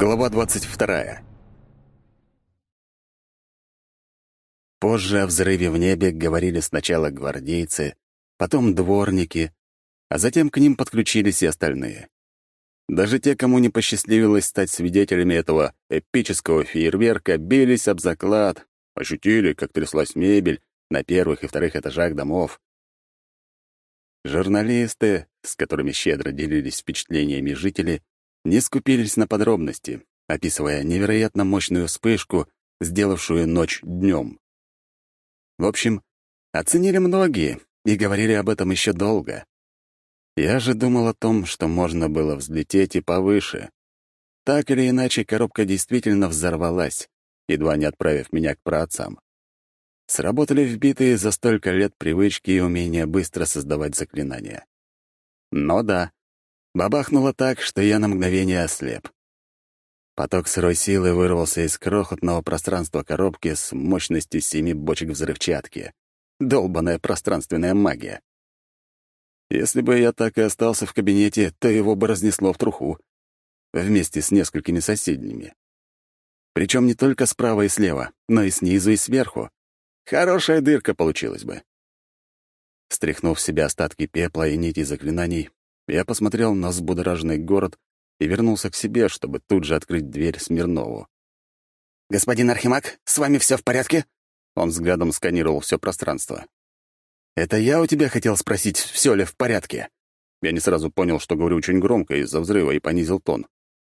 Глава 22. Позже о взрыве в небе говорили сначала гвардейцы, потом дворники, а затем к ним подключились и остальные. Даже те, кому не посчастливилось стать свидетелями этого эпического фейерверка, бились об заклад, ощутили, как тряслась мебель на первых и вторых этажах домов. Журналисты, с которыми щедро делились впечатлениями жители, не скупились на подробности, описывая невероятно мощную вспышку, сделавшую ночь днем. В общем, оценили многие и говорили об этом еще долго. Я же думал о том, что можно было взлететь и повыше. Так или иначе, коробка действительно взорвалась, едва не отправив меня к праотцам. Сработали вбитые за столько лет привычки и умения быстро создавать заклинания. Но да, Бабахнуло так, что я на мгновение ослеп. Поток сырой силы вырвался из крохотного пространства коробки с мощностью семи бочек взрывчатки. Долбаная пространственная магия. Если бы я так и остался в кабинете, то его бы разнесло в труху. Вместе с несколькими соседними. Причем не только справа и слева, но и снизу и сверху. Хорошая дырка получилась бы. Стряхнув в себя остатки пепла и нити заклинаний, я посмотрел на взбудораженный город и вернулся к себе, чтобы тут же открыть дверь Смирнову. «Господин Архимаг, с вами все в порядке?» Он взглядом сканировал все пространство. «Это я у тебя хотел спросить, все ли в порядке?» Я не сразу понял, что говорю очень громко из-за взрыва и понизил тон.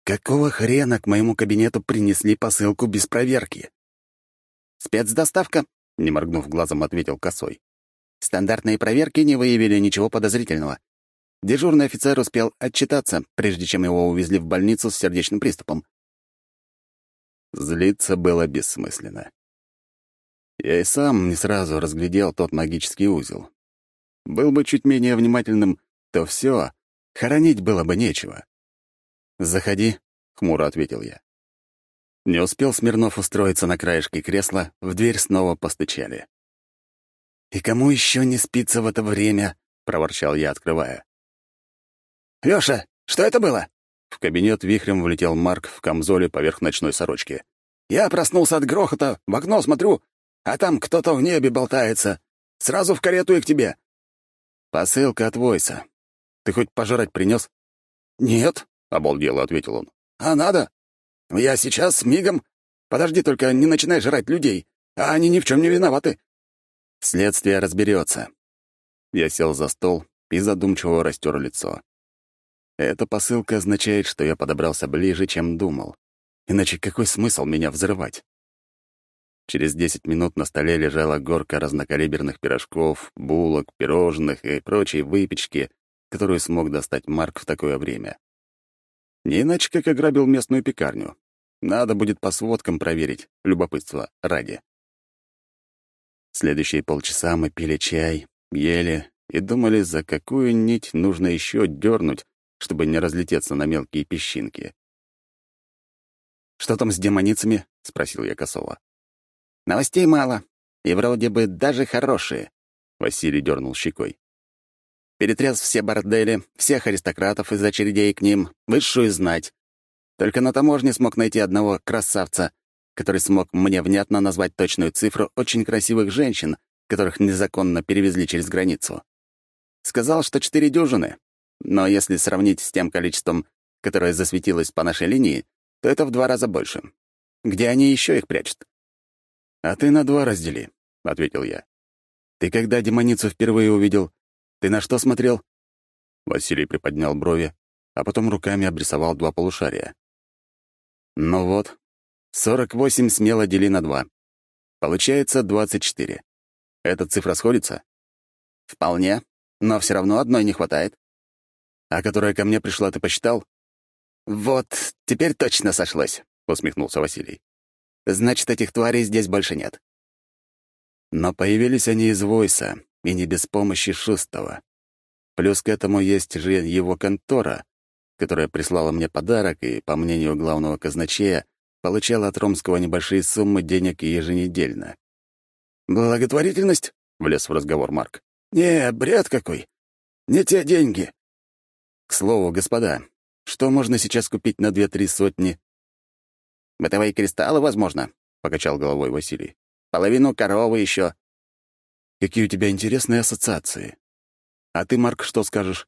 «Какого хрена к моему кабинету принесли посылку без проверки?» «Спецдоставка», — не моргнув глазом, ответил Косой. «Стандартные проверки не выявили ничего подозрительного. Дежурный офицер успел отчитаться, прежде чем его увезли в больницу с сердечным приступом. Злиться было бессмысленно. Я и сам не сразу разглядел тот магический узел. Был бы чуть менее внимательным, то все, хоронить было бы нечего. «Заходи», — хмуро ответил я. Не успел Смирнов устроиться на краешке кресла, в дверь снова постучали. «И кому еще не спится в это время?» — проворчал я, открывая. «Лёша, что это было?» В кабинет вихрем влетел Марк в камзоле поверх ночной сорочки. «Я проснулся от грохота, в окно смотрю, а там кто-то в небе болтается. Сразу в карету и к тебе». «Посылка от Войса. Ты хоть пожрать принес? «Нет», — обалдело ответил он. «А надо? Я сейчас с мигом. Подожди только, не начинай жрать людей, а они ни в чем не виноваты». Следствие разберется. Я сел за стол и задумчиво растер лицо. Эта посылка означает, что я подобрался ближе, чем думал. Иначе какой смысл меня взрывать? Через десять минут на столе лежала горка разнокалиберных пирожков, булок, пирожных и прочей выпечки, которую смог достать Марк в такое время. Не иначе, как ограбил местную пекарню. Надо будет по сводкам проверить, любопытство ради. Следующие полчаса мы пили чай, ели и думали, за какую нить нужно еще дернуть, чтобы не разлететься на мелкие песчинки. «Что там с демоницами?» — спросил я Косова. «Новостей мало, и вроде бы даже хорошие», — Василий дернул щекой. «Перетряс все бордели, всех аристократов из очередей к ним, высшую знать. Только на таможне смог найти одного красавца, который смог мне внятно назвать точную цифру очень красивых женщин, которых незаконно перевезли через границу. Сказал, что четыре дюжины, но если сравнить с тем количеством, которое засветилось по нашей линии, то это в два раза больше. Где они еще их прячут? «А ты на два раздели», — ответил я. «Ты когда демоницу впервые увидел, ты на что смотрел?» Василий приподнял брови, а потом руками обрисовал два полушария. «Ну вот, 48 смело дели на два. Получается 24. Эта цифра сходится?» «Вполне, но все равно одной не хватает». А которая ко мне пришла, ты посчитал?» «Вот, теперь точно сошлось», — усмехнулся Василий. «Значит, этих тварей здесь больше нет». Но появились они из Войса, и не без помощи Шустова. Плюс к этому есть же его контора, которая прислала мне подарок и, по мнению главного казначея, получала от Ромского небольшие суммы денег еженедельно. «Благотворительность?» — влез в разговор Марк. «Не, бред какой. Не те деньги. К слову, господа, что можно сейчас купить на две-три сотни? Бытовые кристаллы, возможно», — покачал головой Василий. «Половину коровы еще. Какие у тебя интересные ассоциации. А ты, Марк, что скажешь?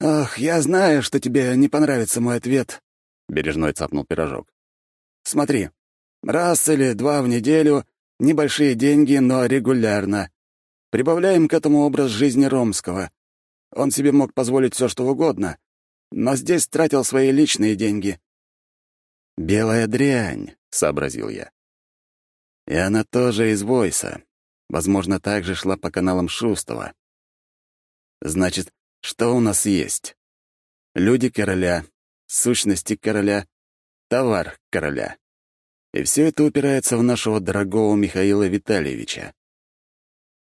«Ох, я знаю, что тебе не понравится мой ответ», — Бережной цапнул пирожок. «Смотри, раз или два в неделю, небольшие деньги, но регулярно. Прибавляем к этому образ жизни Ромского. Он себе мог позволить все, что угодно, но здесь тратил свои личные деньги». «Белая дрянь», — сообразил я. И она тоже из Войса. Возможно, также шла по каналам Шустова. Значит, что у нас есть? Люди короля, сущности короля, товар короля. И все это упирается в нашего дорогого Михаила Витальевича.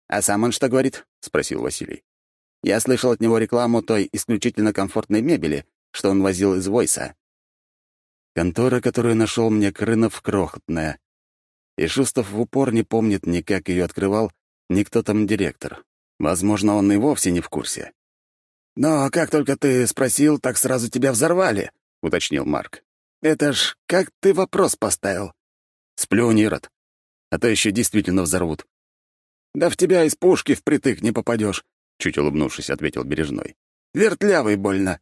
«А сам он что говорит?» — спросил Василий. «Я слышал от него рекламу той исключительно комфортной мебели, что он возил из Войса». Контора, которую нашел мне Крынов, крохотная и Шустов в упор не помнит ни как ее открывал, ни кто там директор. Возможно, он и вовсе не в курсе. «Но как только ты спросил, так сразу тебя взорвали», — уточнил Марк. «Это ж как ты вопрос поставил?» «Сплюнь, Ирод. А то еще действительно взорвут». «Да в тебя из пушки впритык не попадешь», — чуть улыбнувшись, ответил Бережной. «Вертлявый больно».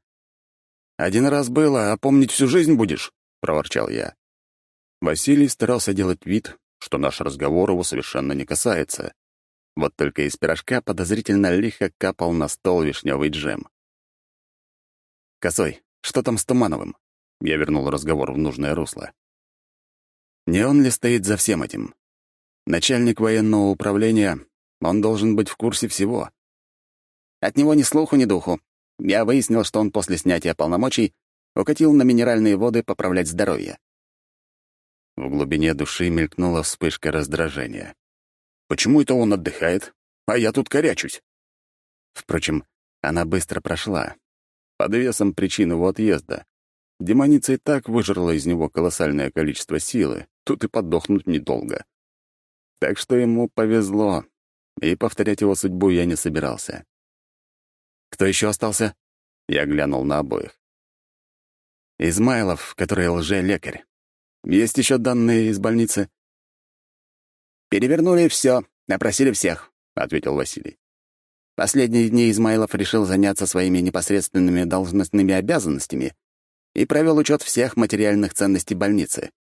«Один раз было, а помнить всю жизнь будешь?» — проворчал я. Василий старался делать вид, что наш разговор его совершенно не касается. Вот только из пирожка подозрительно лихо капал на стол вишневый джем. «Косой, что там с Тумановым?» Я вернул разговор в нужное русло. Не он ли стоит за всем этим? Начальник военного управления, он должен быть в курсе всего. От него ни слуху, ни духу. Я выяснил, что он после снятия полномочий укатил на минеральные воды поправлять здоровье. В глубине души мелькнула вспышка раздражения. «Почему это он отдыхает, а я тут корячусь?» Впрочем, она быстро прошла. Под весом причин его отъезда. Демоница и так выжрала из него колоссальное количество силы, тут и подохнуть недолго. Так что ему повезло, и повторять его судьбу я не собирался. «Кто еще остался?» Я глянул на обоих. «Измайлов, который лже-лекарь. Есть еще данные из больницы?» «Перевернули все, опросили всех», — ответил Василий. Последние дни Измайлов решил заняться своими непосредственными должностными обязанностями и провел учет всех материальных ценностей больницы.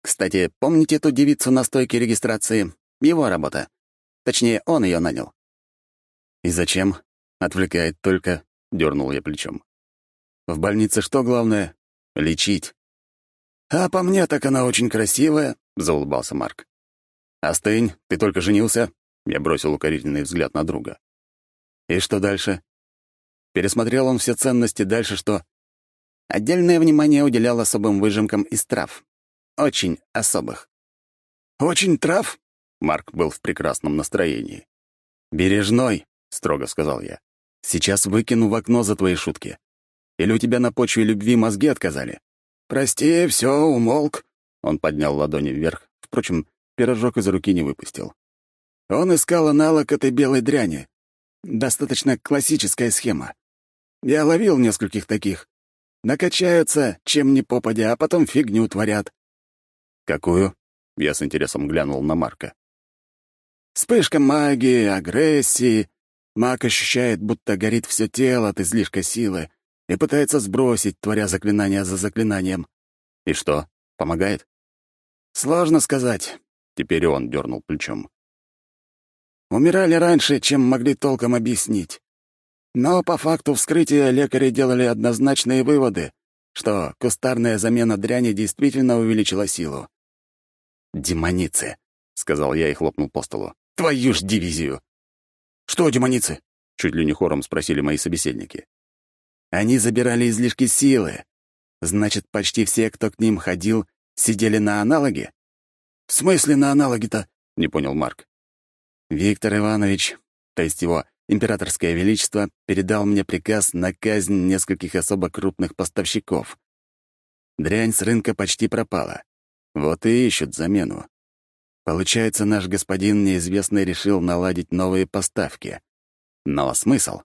Кстати, помните эту девицу на стойке регистрации? Его работа. Точнее, он ее нанял. «И зачем?» — отвлекает только, — дернул я плечом. «В больнице что главное? Лечить. «А по мне так она очень красивая», — заулыбался Марк. «Остынь, ты только женился?» — я бросил укорительный взгляд на друга. «И что дальше?» Пересмотрел он все ценности, дальше что? Отдельное внимание уделял особым выжимкам из трав. Очень особых. «Очень трав?» — Марк был в прекрасном настроении. «Бережной», — строго сказал я. «Сейчас выкину в окно за твои шутки. Или у тебя на почве любви мозги отказали?» «Прости, все, умолк». Он поднял ладони вверх. Впрочем, пирожок из руки не выпустил. Он искал аналог этой белой дряни. Достаточно классическая схема. Я ловил нескольких таких. Накачаются, чем ни попадя, а потом фигню творят. «Какую?» — я с интересом глянул на Марка. Вспышка магии, агрессии. Маг ощущает, будто горит все тело от излишка силы, и пытается сбросить, творя заклинание за заклинанием. И что, помогает? Сложно сказать. Теперь он дернул плечом. Умирали раньше, чем могли толком объяснить. Но по факту вскрытия лекари делали однозначные выводы, что кустарная замена дряни действительно увеличила силу. «Демоницы», — сказал я и хлопнул по столу. «Твою ж дивизию!» «Что демоницы?» — чуть ли не хором спросили мои собеседники. Они забирали излишки силы. Значит, почти все, кто к ним ходил, сидели на аналоге? «В смысле на аналоге-то?» — не понял Марк. Виктор Иванович, то есть его императорское величество, передал мне приказ на казнь нескольких особо крупных поставщиков. Дрянь с рынка почти пропала. Вот и ищут замену. Получается, наш господин неизвестный решил наладить новые поставки. Но смысл?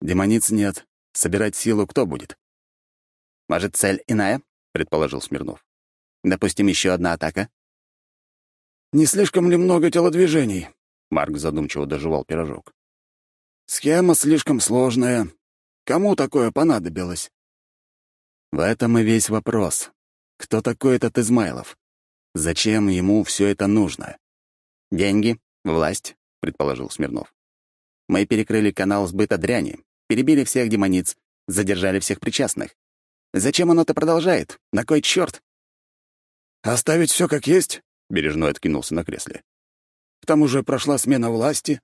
Демониц нет, Собирать силу кто будет? «Может, цель иная?» — предположил Смирнов. Допустим, еще одна атака?» «Не слишком ли много телодвижений?» Марк задумчиво доживал пирожок. «Схема слишком сложная. Кому такое понадобилось?» В этом и весь вопрос. Кто такой этот Измайлов? Зачем ему все это нужно? «Деньги, власть», — предположил Смирнов. «Мы перекрыли канал сбыта дряни, перебили всех демониц, задержали всех причастных. Зачем он это продолжает? На кой черт? «Оставить все как есть?» — Бережной откинулся на кресле. «К тому же прошла смена власти».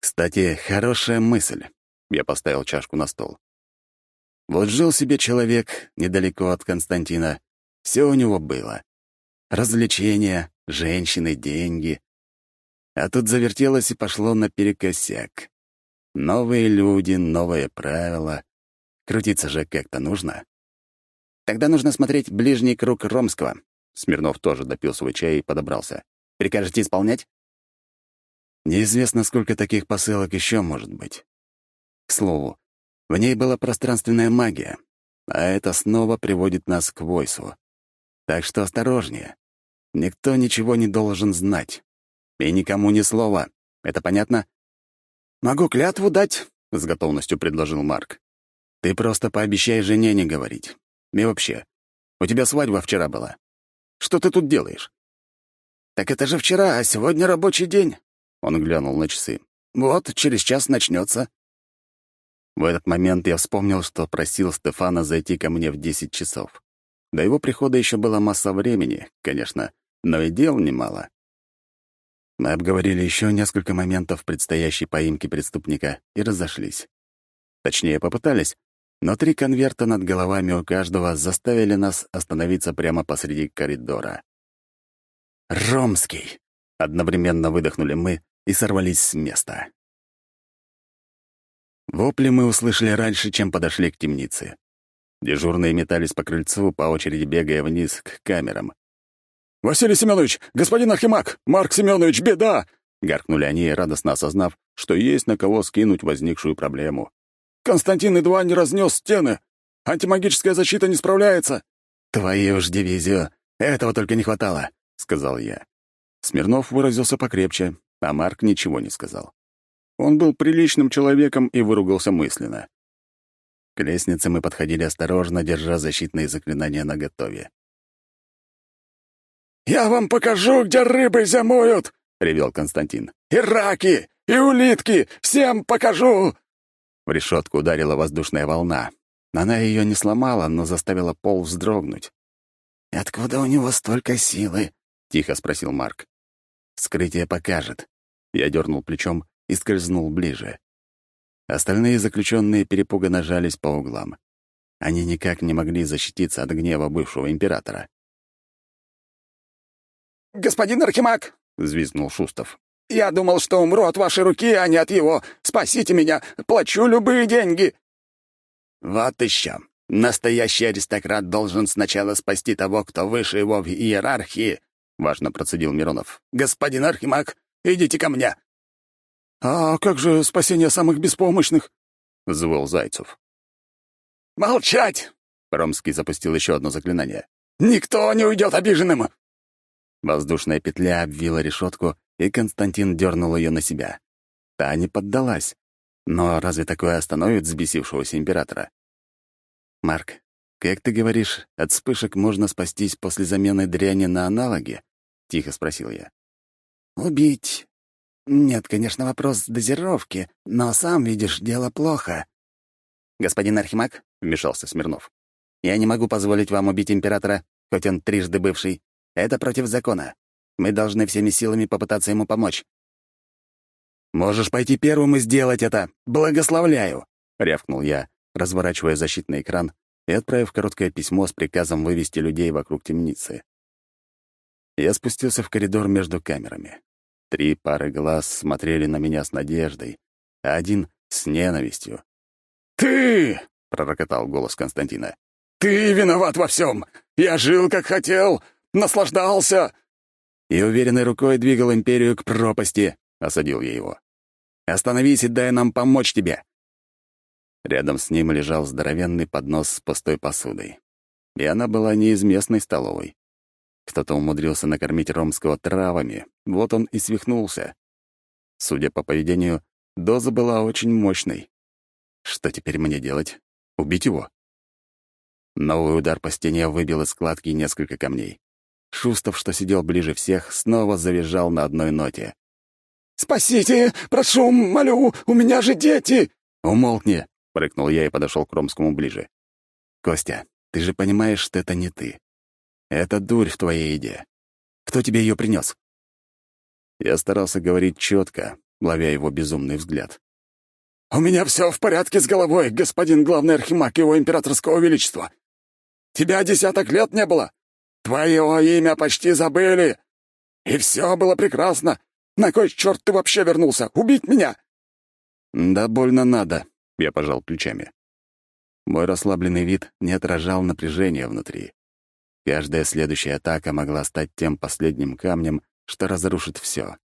«Кстати, хорошая мысль». Я поставил чашку на стол. Вот жил себе человек недалеко от Константина. Все у него было. Развлечения, женщины, деньги. А тут завертелось и пошло наперекосяк. Новые люди, новые правила. Крутиться же как-то нужно. Тогда нужно смотреть ближний круг Ромского. Смирнов тоже допил свой чай и подобрался. Прикажете исполнять? Неизвестно, сколько таких посылок еще может быть. К слову, в ней была пространственная магия, а это снова приводит нас к Войсу. Так что осторожнее. Никто ничего не должен знать. И никому ни слова. Это понятно? «Могу клятву дать», — с готовностью предложил Марк. «Ты просто пообещай жене не говорить. И вообще, у тебя свадьба вчера была. Что ты тут делаешь?» «Так это же вчера, а сегодня рабочий день». Он глянул на часы. «Вот, через час начнется. В этот момент я вспомнил, что просил Стефана зайти ко мне в 10 часов. До его прихода еще была масса времени, конечно, но и дел немало. Мы обговорили еще несколько моментов предстоящей поимки преступника и разошлись. Точнее, попытались, но три конверта над головами у каждого заставили нас остановиться прямо посреди коридора. «Ромский!» — одновременно выдохнули мы и сорвались с места. Вопли мы услышали раньше, чем подошли к темнице. Дежурные метались по крыльцу, по очереди бегая вниз к камерам. «Василий Семенович! Господин Архимаг! Марк Семенович, беда!» — гаркнули они, радостно осознав, что есть на кого скинуть возникшую проблему. «Константин едва не разнес стены! Антимагическая защита не справляется!» «Твою ж дивизию! Этого только не хватало!» — сказал я. Смирнов выразился покрепче, а Марк ничего не сказал. Он был приличным человеком и выругался мысленно. К лестнице мы подходили осторожно, держа защитные заклинания наготове. «Я вам покажу, где рыбы зимуют!» — ревел Константин. «И раки, и улитки! Всем покажу!» В решетку ударила воздушная волна. Она ее не сломала, но заставила пол вздрогнуть. «Откуда у него столько силы?» — тихо спросил Марк. «Скрытие покажет». Я дернул плечом, и скользнул ближе. Остальные заключенные перепуганно жались по углам. Они никак не могли защититься от гнева бывшего императора. «Господин Архимаг!» — взвизгнул Шустов. «Я думал, что умру от вашей руки, а не от его. Спасите меня! Плачу любые деньги!» «Вот еще. Настоящий аристократ должен сначала спасти того, кто выше его в иерархии», — важно процедил Миронов. «Господин Архимаг, идите ко мне!» «А как же спасение самых беспомощных?» — взвыл Зайцев. «Молчать!» — Ромский запустил еще одно заклинание. «Никто не уйдет обиженным!» Воздушная петля обвила решетку, и Константин дернул ее на себя. Та не поддалась. Но разве такое остановит взбесившегося императора? «Марк, как ты говоришь, от вспышек можно спастись после замены дряни на аналоги?» — тихо спросил я. «Убить «Нет, конечно, вопрос дозировки, но сам видишь, дело плохо». «Господин Архимаг», — вмешался Смирнов, «я не могу позволить вам убить императора, хоть он трижды бывший. Это против закона. Мы должны всеми силами попытаться ему помочь». «Можешь пойти первым и сделать это. Благословляю!» — рявкнул я, разворачивая защитный экран и отправив короткое письмо с приказом вывести людей вокруг темницы. Я спустился в коридор между камерами. Три пары глаз смотрели на меня с надеждой, а один — с ненавистью. «Ты!» — пророкотал голос Константина. «Ты виноват во всем! Я жил, как хотел, наслаждался!» И уверенной рукой двигал империю к пропасти, — осадил я его. «Остановись и дай нам помочь тебе!» Рядом с ним лежал здоровенный поднос с пустой посудой. И она была не из местной столовой. Кто-то умудрился накормить Ромского травами, вот он и свихнулся. Судя по поведению, доза была очень мощной. Что теперь мне делать? Убить его? Новый удар по стене выбил из складки несколько камней. Шустов, что сидел ближе всех, снова завизжал на одной ноте. «Спасите! Прошу, молю! У меня же дети!» «Умолкни!» — прыгнул я и подошел к Ромскому ближе. «Костя, ты же понимаешь, что это не ты. Это дурь в твоей еде. Кто тебе ее принес? Я старался говорить четко, ловя его безумный взгляд. «У меня все в порядке с головой, господин главный архимаг его императорского величества. Тебя десяток лет не было. Твое имя почти забыли. И все было прекрасно. На кой черт ты вообще вернулся? Убить меня?» «Да больно надо», — я пожал плечами. Мой расслабленный вид не отражал напряжения внутри. Каждая следующая атака могла стать тем последним камнем, что разрушит все.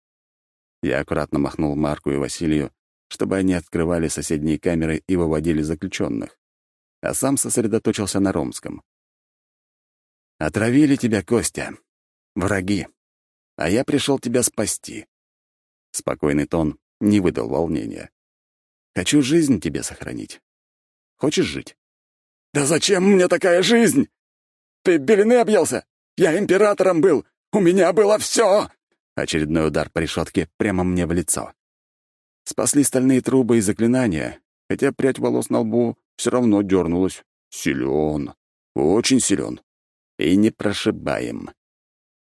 Я аккуратно махнул Марку и Василию, чтобы они открывали соседние камеры и выводили заключенных, а сам сосредоточился на Ромском. «Отравили тебя, Костя. Враги. А я пришел тебя спасти». Спокойный тон не выдал волнения. «Хочу жизнь тебе сохранить. Хочешь жить?» «Да зачем мне такая жизнь? Ты белины объелся? Я императором был! У меня было все!» Очередной удар по решетке прямо мне в лицо. Спасли стальные трубы и заклинания, хотя прядь волос на лбу все равно дернулась. Силен, очень силен и непрошибаем.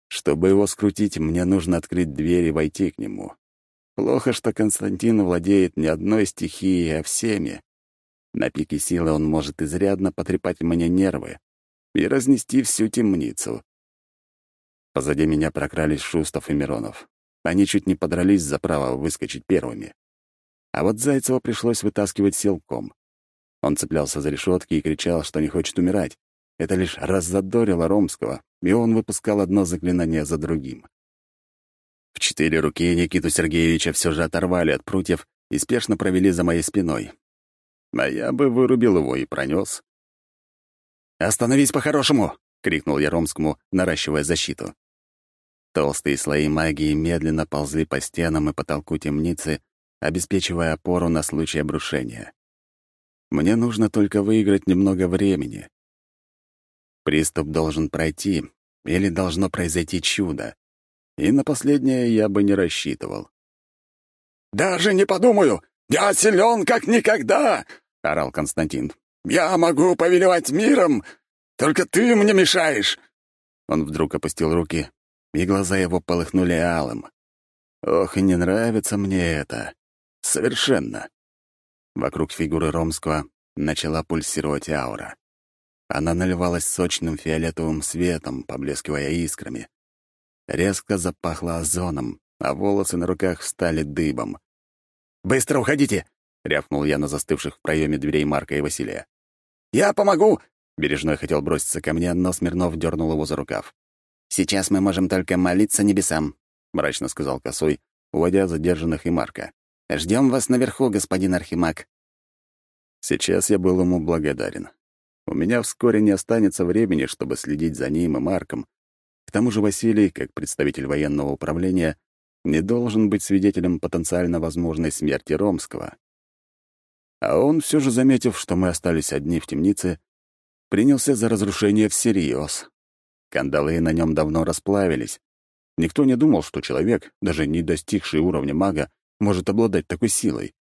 Чтобы его скрутить, мне нужно открыть дверь и войти к нему. Плохо, что Константин владеет не одной стихией, а всеми. На пике силы он может изрядно потрепать мне нервы и разнести всю темницу. Позади меня прокрались Шустов и Миронов. Они чуть не подрались за право выскочить первыми. А вот Зайцева пришлось вытаскивать силком. Он цеплялся за решетки и кричал, что не хочет умирать. Это лишь раззадорило Ромского, и он выпускал одно заклинание за другим. В четыре руки Никиту Сергеевича все же оторвали от прутьев и спешно провели за моей спиной. А я бы вырубил его и пронес. «Остановись по-хорошему!» — крикнул я Ромскому, наращивая защиту. Толстые слои магии медленно ползли по стенам и потолку темницы, обеспечивая опору на случай обрушения. Мне нужно только выиграть немного времени. Приступ должен пройти, или должно произойти чудо. И на последнее я бы не рассчитывал. «Даже не подумаю! Я силен как никогда!» — орал Константин. «Я могу повелевать миром! Только ты мне мешаешь!» Он вдруг опустил руки, и глаза его полыхнули алым. «Ох, и не нравится мне это. Совершенно». Вокруг фигуры Ромского начала пульсировать аура. Она наливалась сочным фиолетовым светом, поблескивая искрами. Резко запахло озоном, а волосы на руках встали дыбом. «Быстро уходите!» — рявкнул я на застывших в проеме дверей Марка и Василия. «Я помогу!» — Бережной хотел броситься ко мне, но Смирнов дернул его за рукав. «Сейчас мы можем только молиться небесам», — мрачно сказал Косой, уводя задержанных и Марка. Ждем вас наверху, господин Архимаг». Сейчас я был ему благодарен. У меня вскоре не останется времени, чтобы следить за ним и Марком. К тому же Василий, как представитель военного управления, не должен быть свидетелем потенциально возможной смерти Ромского. А он, все же заметив, что мы остались одни в темнице, принялся за разрушение всерьез. Кандалы на нем давно расплавились. Никто не думал, что человек, даже не достигший уровня мага, может обладать такой силой.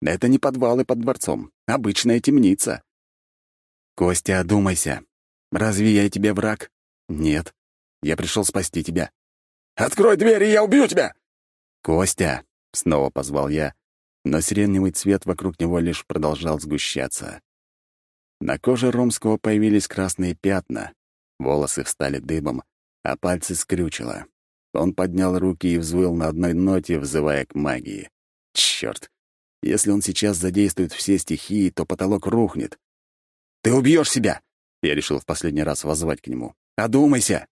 Это не подвалы под дворцом, обычная темница. «Костя, одумайся. Разве я тебе враг?» «Нет. Я пришел спасти тебя». «Открой дверь, и я убью тебя!» «Костя!» — снова позвал я, но сиреневый цвет вокруг него лишь продолжал сгущаться. На коже Ромского появились красные пятна, волосы встали дыбом, а пальцы скрючило. Он поднял руки и взвыл на одной ноте, взывая к магии. Черт! Если он сейчас задействует все стихии, то потолок рухнет. «Ты убьешь себя!» Я решил в последний раз воззвать к нему. «Одумайся!»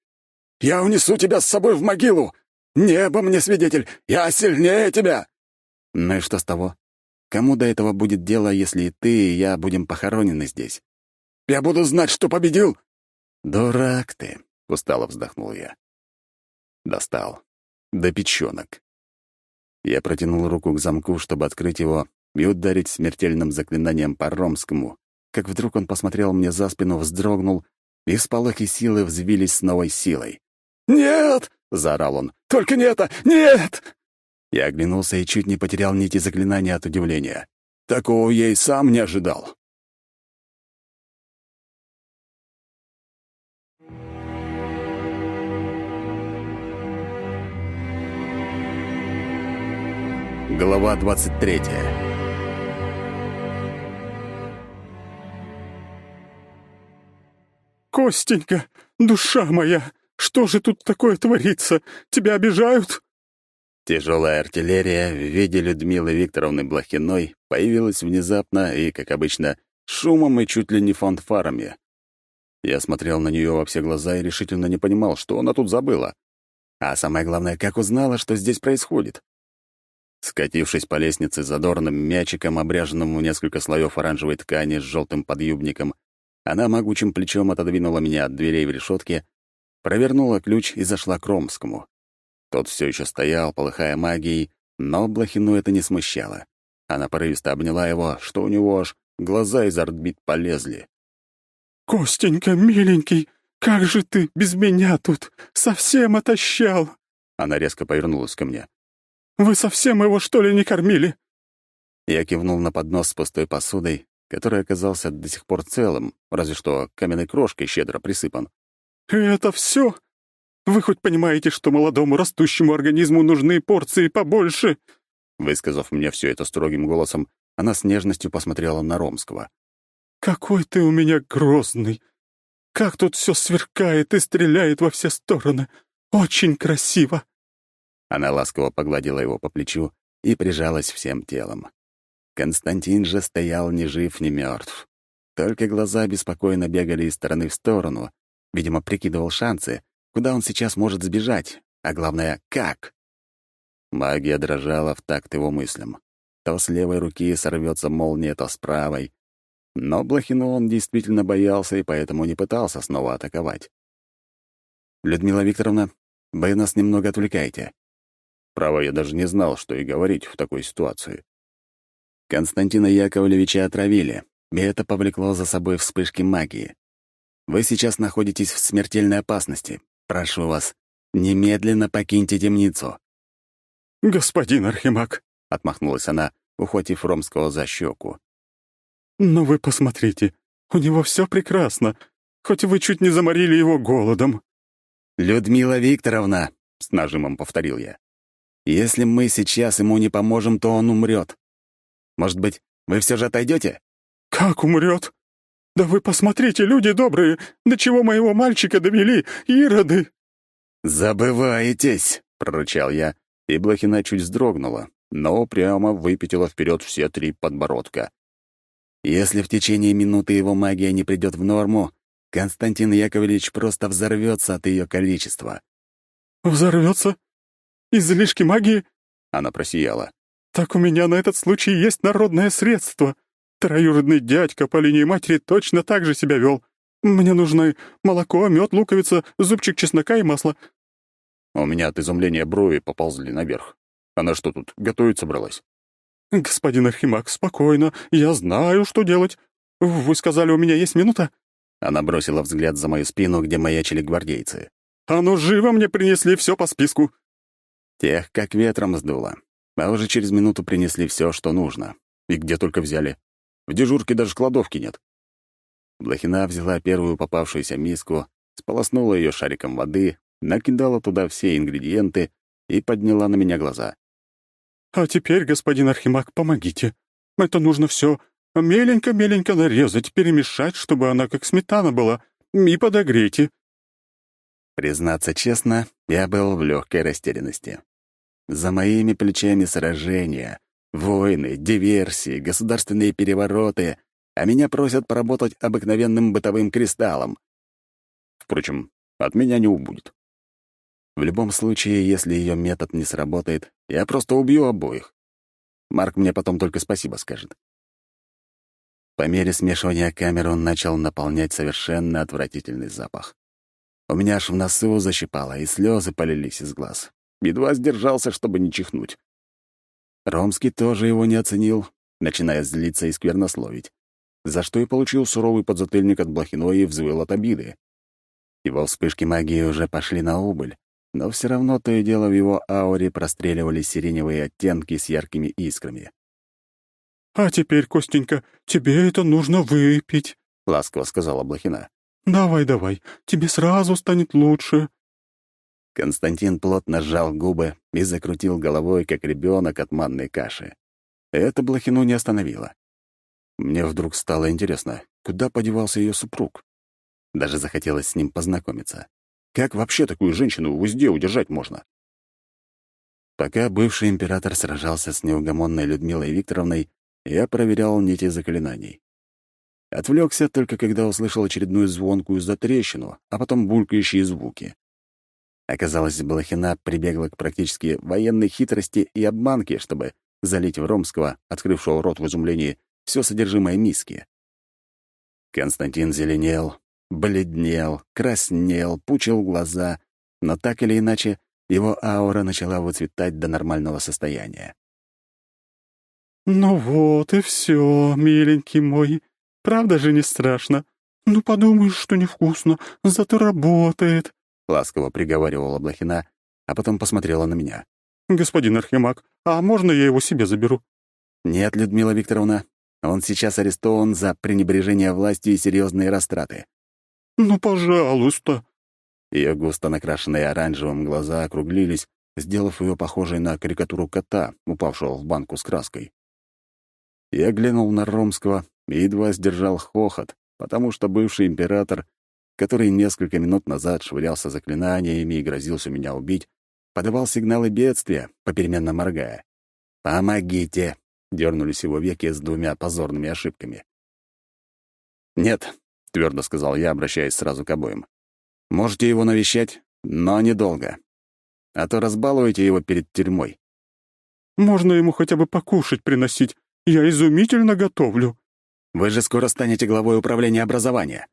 «Я унесу тебя с собой в могилу! Небо мне свидетель! Я сильнее тебя!» «Ну и что с того? Кому до этого будет дело, если ты и я будем похоронены здесь?» «Я буду знать, что победил!» «Дурак ты! — устало вздохнул я. Достал. До печёнок. Я протянул руку к замку, чтобы открыть его и ударить смертельным заклинанием по Ромскому, как вдруг он посмотрел мне за спину, вздрогнул, и сполохи силы взвились с новой силой. «Нет!» — заорал он. «Только не это! Нет!» Я оглянулся и чуть не потерял нити заклинания от удивления. Такого я и сам не ожидал. Глава 23 «Костенька, душа моя, что же тут такое творится? Тебя обижают?» Тяжелая артиллерия в виде Людмилы Викторовны Блохиной появилась внезапно и, как обычно, шумом и чуть ли не фанфарами. Я смотрел на нее во все глаза и решительно не понимал, что она тут забыла. А самое главное, как узнала, что здесь происходит. Скатившись по лестнице задорным мячиком, обряженным в несколько слоев оранжевой ткани с желтым подъюбником, она могучим плечом отодвинула меня от дверей в решетке, провернула ключ и зашла к Ромскому. Тот все еще стоял, полыхая магией, но Блохину это не смущало. Она порывисто обняла его, что у него аж глаза из орбит полезли. «Костенька, миленький, как же ты без меня тут совсем отощал!» Она резко повернулась ко мне. Вы совсем его, что ли, не кормили?» Я кивнул на поднос с пустой посудой, который оказался до сих пор целым, разве что каменной крошкой щедро присыпан. «Это все? Вы хоть понимаете, что молодому растущему организму нужны порции побольше?» Высказав мне все это строгим голосом, она с нежностью посмотрела на Ромского. «Какой ты у меня грозный! Как тут все сверкает и стреляет во все стороны! Очень красиво!» Она ласково погладила его по плечу и прижалась всем телом. Константин же стоял ни жив, ни мертв. Только глаза беспокойно бегали из стороны в сторону. Видимо, прикидывал шансы, куда он сейчас может сбежать, а главное, как. Магия дрожала в такт его мыслям. То с левой руки сорвется молния, то с правой. Но Блохину он действительно боялся и поэтому не пытался снова атаковать. «Людмила Викторовна, вы нас немного отвлекаете. Право, я даже не знал, что и говорить в такой ситуации. Константина Яковлевича отравили, и это повлекло за собой вспышки магии. Вы сейчас находитесь в смертельной опасности. Прошу вас, немедленно покиньте темницу». «Господин Архимаг», — отмахнулась она, ухватив Ромского за щеку. «Но вы посмотрите, у него все прекрасно, хоть вы чуть не заморили его голодом». «Людмила Викторовна», — с нажимом повторил я, если мы сейчас ему не поможем, то он умрет. Может быть, вы все же отойдете? Как умрет? Да вы посмотрите, люди добрые, до чего моего мальчика довели, ироды! Забываетесь, прорычал я, и Блохина чуть вздрогнула, но прямо выпятила вперед все три подбородка. Если в течение минуты его магия не придет в норму, Константин Яковлевич просто взорвется от ее количества. Взорвется? Излишки магии?» Она просияла. «Так у меня на этот случай есть народное средство. Троюродный дядька по линии матери точно так же себя вел. Мне нужны молоко, мед, луковица, зубчик чеснока и масло». У меня от изумления брови поползли наверх. Она что тут, готовить собралась? «Господин Архимаг, спокойно. Я знаю, что делать. Вы сказали, у меня есть минута?» Она бросила взгляд за мою спину, где маячили гвардейцы. «А ну, живо мне принесли все по списку. Тех как ветром сдуло. А уже через минуту принесли все, что нужно. И где только взяли. В дежурке даже кладовки нет. Блохина взяла первую попавшуюся миску, сполоснула ее шариком воды, накидала туда все ингредиенты и подняла на меня глаза. «А теперь, господин Архимаг, помогите. Это нужно все меленько-меленько нарезать, перемешать, чтобы она как сметана была, и подогрейте». Признаться честно, я был в легкой растерянности. За моими плечами сражения, войны, диверсии, государственные перевороты, а меня просят поработать обыкновенным бытовым кристаллом. Впрочем, от меня не убудет. В любом случае, если ее метод не сработает, я просто убью обоих. Марк мне потом только спасибо скажет. По мере смешивания камер он начал наполнять совершенно отвратительный запах. У меня аж в носу защипало, и слезы полились из глаз. Едва сдержался, чтобы не чихнуть. Ромский тоже его не оценил, начиная злиться и сквернословить, за что и получил суровый подзатыльник от Блохиной и взвыл от обиды. Его вспышки магии уже пошли на убыль, но все равно то и дело в его ауре простреливались сиреневые оттенки с яркими искрами. «А теперь, Костенька, тебе это нужно выпить», — ласково сказала Блохина. «Давай, давай, тебе сразу станет лучше». Константин плотно сжал губы и закрутил головой, как ребенок от манной каши. Это Блохину не остановило. Мне вдруг стало интересно, куда подевался ее супруг. Даже захотелось с ним познакомиться. Как вообще такую женщину в узде удержать можно? Пока бывший император сражался с неугомонной Людмилой Викторовной, я проверял нити заклинаний. Отвлекся только когда услышал очередную звонкую затрещину, а потом булькающие звуки. Оказалось, Балахина прибегла к практически военной хитрости и обманке, чтобы залить в Ромского, открывшего рот в изумлении, все содержимое миски. Константин зеленел, бледнел, краснел, пучил глаза, но так или иначе его аура начала выцветать до нормального состояния. «Ну вот и все, миленький мой. Правда же не страшно? Ну, подумаешь, что невкусно, зато работает», — ласково приговаривала Блохина, а потом посмотрела на меня. «Господин Архимаг, а можно я его себе заберу?» «Нет, Людмила Викторовна, он сейчас арестован за пренебрежение властью и серьезные растраты». «Ну, пожалуйста». Ее густо накрашенные оранжевым глаза округлились, сделав ее похожей на карикатуру кота, упавшего в банку с краской. Я глянул на Ромского и едва сдержал хохот, потому что бывший император, который несколько минут назад швырялся заклинаниями и грозился меня убить, подавал сигналы бедствия, попеременно моргая. «Помогите!» — дернулись его веки с двумя позорными ошибками. «Нет», — твердо сказал я, обращаясь сразу к обоим. «Можете его навещать, но недолго. А то разбалуете его перед тюрьмой». «Можно ему хотя бы покушать приносить. Я изумительно готовлю». «Вы же скоро станете главой управления образования».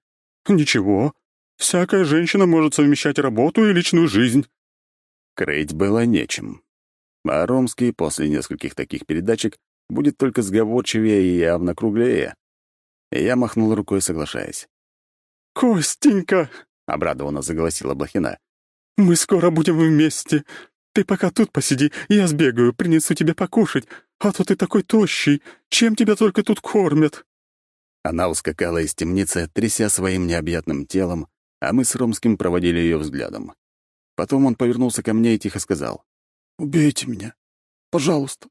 «Ничего. Всякая женщина может совмещать работу и личную жизнь». Крыть было нечем. А Ромский после нескольких таких передачек будет только сговорчивее и явно круглее. Я махнул рукой, соглашаясь. «Костенька!» — обрадованно заголосила Блохина. «Мы скоро будем вместе. Ты пока тут посиди, я сбегаю, принесу тебе покушать, а то ты такой тощий. Чем тебя только тут кормят?» Она ускакала из темницы, тряся своим необъятным телом, а мы с Ромским проводили ее взглядом. Потом он повернулся ко мне и тихо сказал. «Убейте меня. Пожалуйста».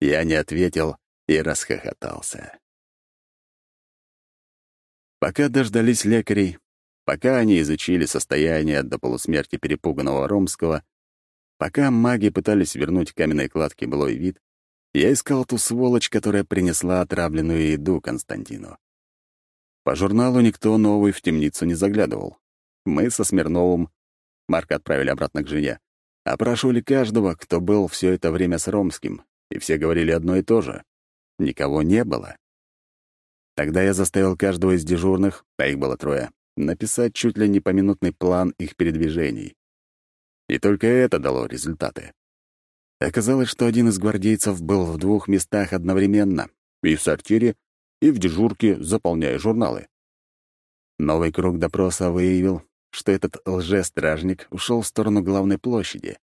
Я не ответил и расхохотался. Пока дождались лекарей, пока они изучили состояние до полусмерти перепуганного Ромского, пока маги пытались вернуть каменной кладке былой вид, я искал ту сволочь, которая принесла отравленную еду Константину. По журналу никто новый в темницу не заглядывал. Мы со Смирновым, Марка отправили обратно к жене, опрашивали каждого, кто был все это время с Ромским, и все говорили одно и то же. Никого не было. Тогда я заставил каждого из дежурных, а их было трое, написать чуть ли не поминутный план их передвижений. И только это дало результаты. Оказалось, что один из гвардейцев был в двух местах одновременно, и в сортире, и в дежурке, заполняя журналы. Новый круг допроса выявил, что этот лже-стражник ушел в сторону главной площади.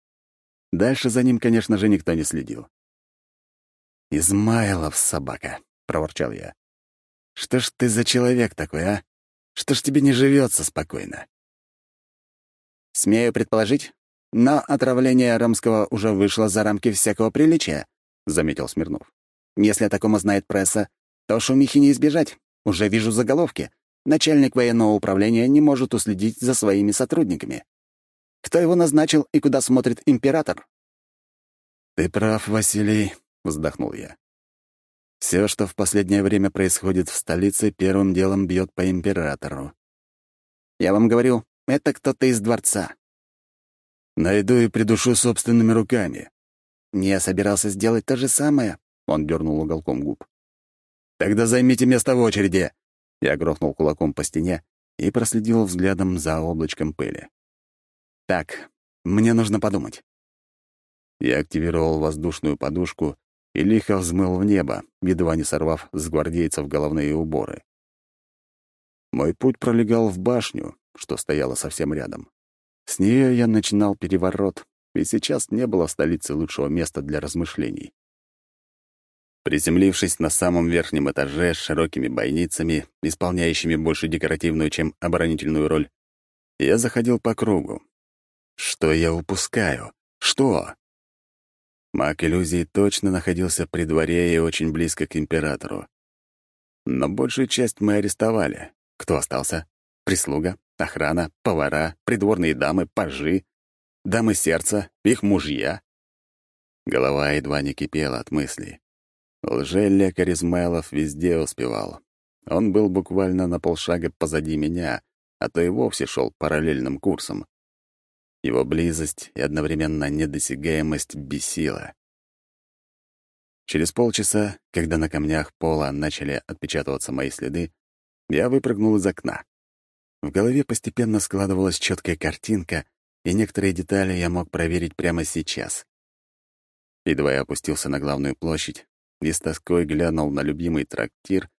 Дальше за ним, конечно же, никто не следил. «Измайлов, собака!» — проворчал я. «Что ж ты за человек такой, а? Что ж тебе не живется спокойно?» «Смею предположить, но отравление Ромского уже вышло за рамки всякого приличия», — заметил Смирнов. «Если о таком узнает пресса, то шумихи не избежать. Уже вижу заголовки. Начальник военного управления не может уследить за своими сотрудниками. Кто его назначил и куда смотрит император?» «Ты прав, Василий», вздохнул я. Все, что в последнее время происходит в столице, первым делом бьет по императору. Я вам говорю, это кто-то из дворца. Найду и придушу собственными руками. Не собирался сделать то же самое, он дернул уголком губ. Тогда займите место в очереди. Я грохнул кулаком по стене, и проследил взглядом за облачком пыли. «Так, мне нужно подумать». Я активировал воздушную подушку и лихо взмыл в небо, едва не сорвав с гвардейцев головные уборы. Мой путь пролегал в башню, что стояла совсем рядом. С нее я начинал переворот, и сейчас не было в столице лучшего места для размышлений. Приземлившись на самом верхнем этаже с широкими бойницами, исполняющими больше декоративную, чем оборонительную роль, я заходил по кругу. Что я упускаю? Что? Маг иллюзии точно находился при дворе и очень близко к императору. Но большую часть мы арестовали. Кто остался? Прислуга, охрана, повара, придворные дамы, пажи, дамы сердца, их мужья. Голова едва не кипела от мыслей. Лже-лекарь Измайлов везде успевал. Он был буквально на полшага позади меня, а то и вовсе шел параллельным курсом. Его близость и одновременно недосягаемость бесила. Через полчаса, когда на камнях пола начали отпечатываться мои следы, я выпрыгнул из окна. В голове постепенно складывалась четкая картинка, и некоторые детали я мог проверить прямо сейчас. Едва я опустился на главную площадь и с тоской глянул на любимый трактир,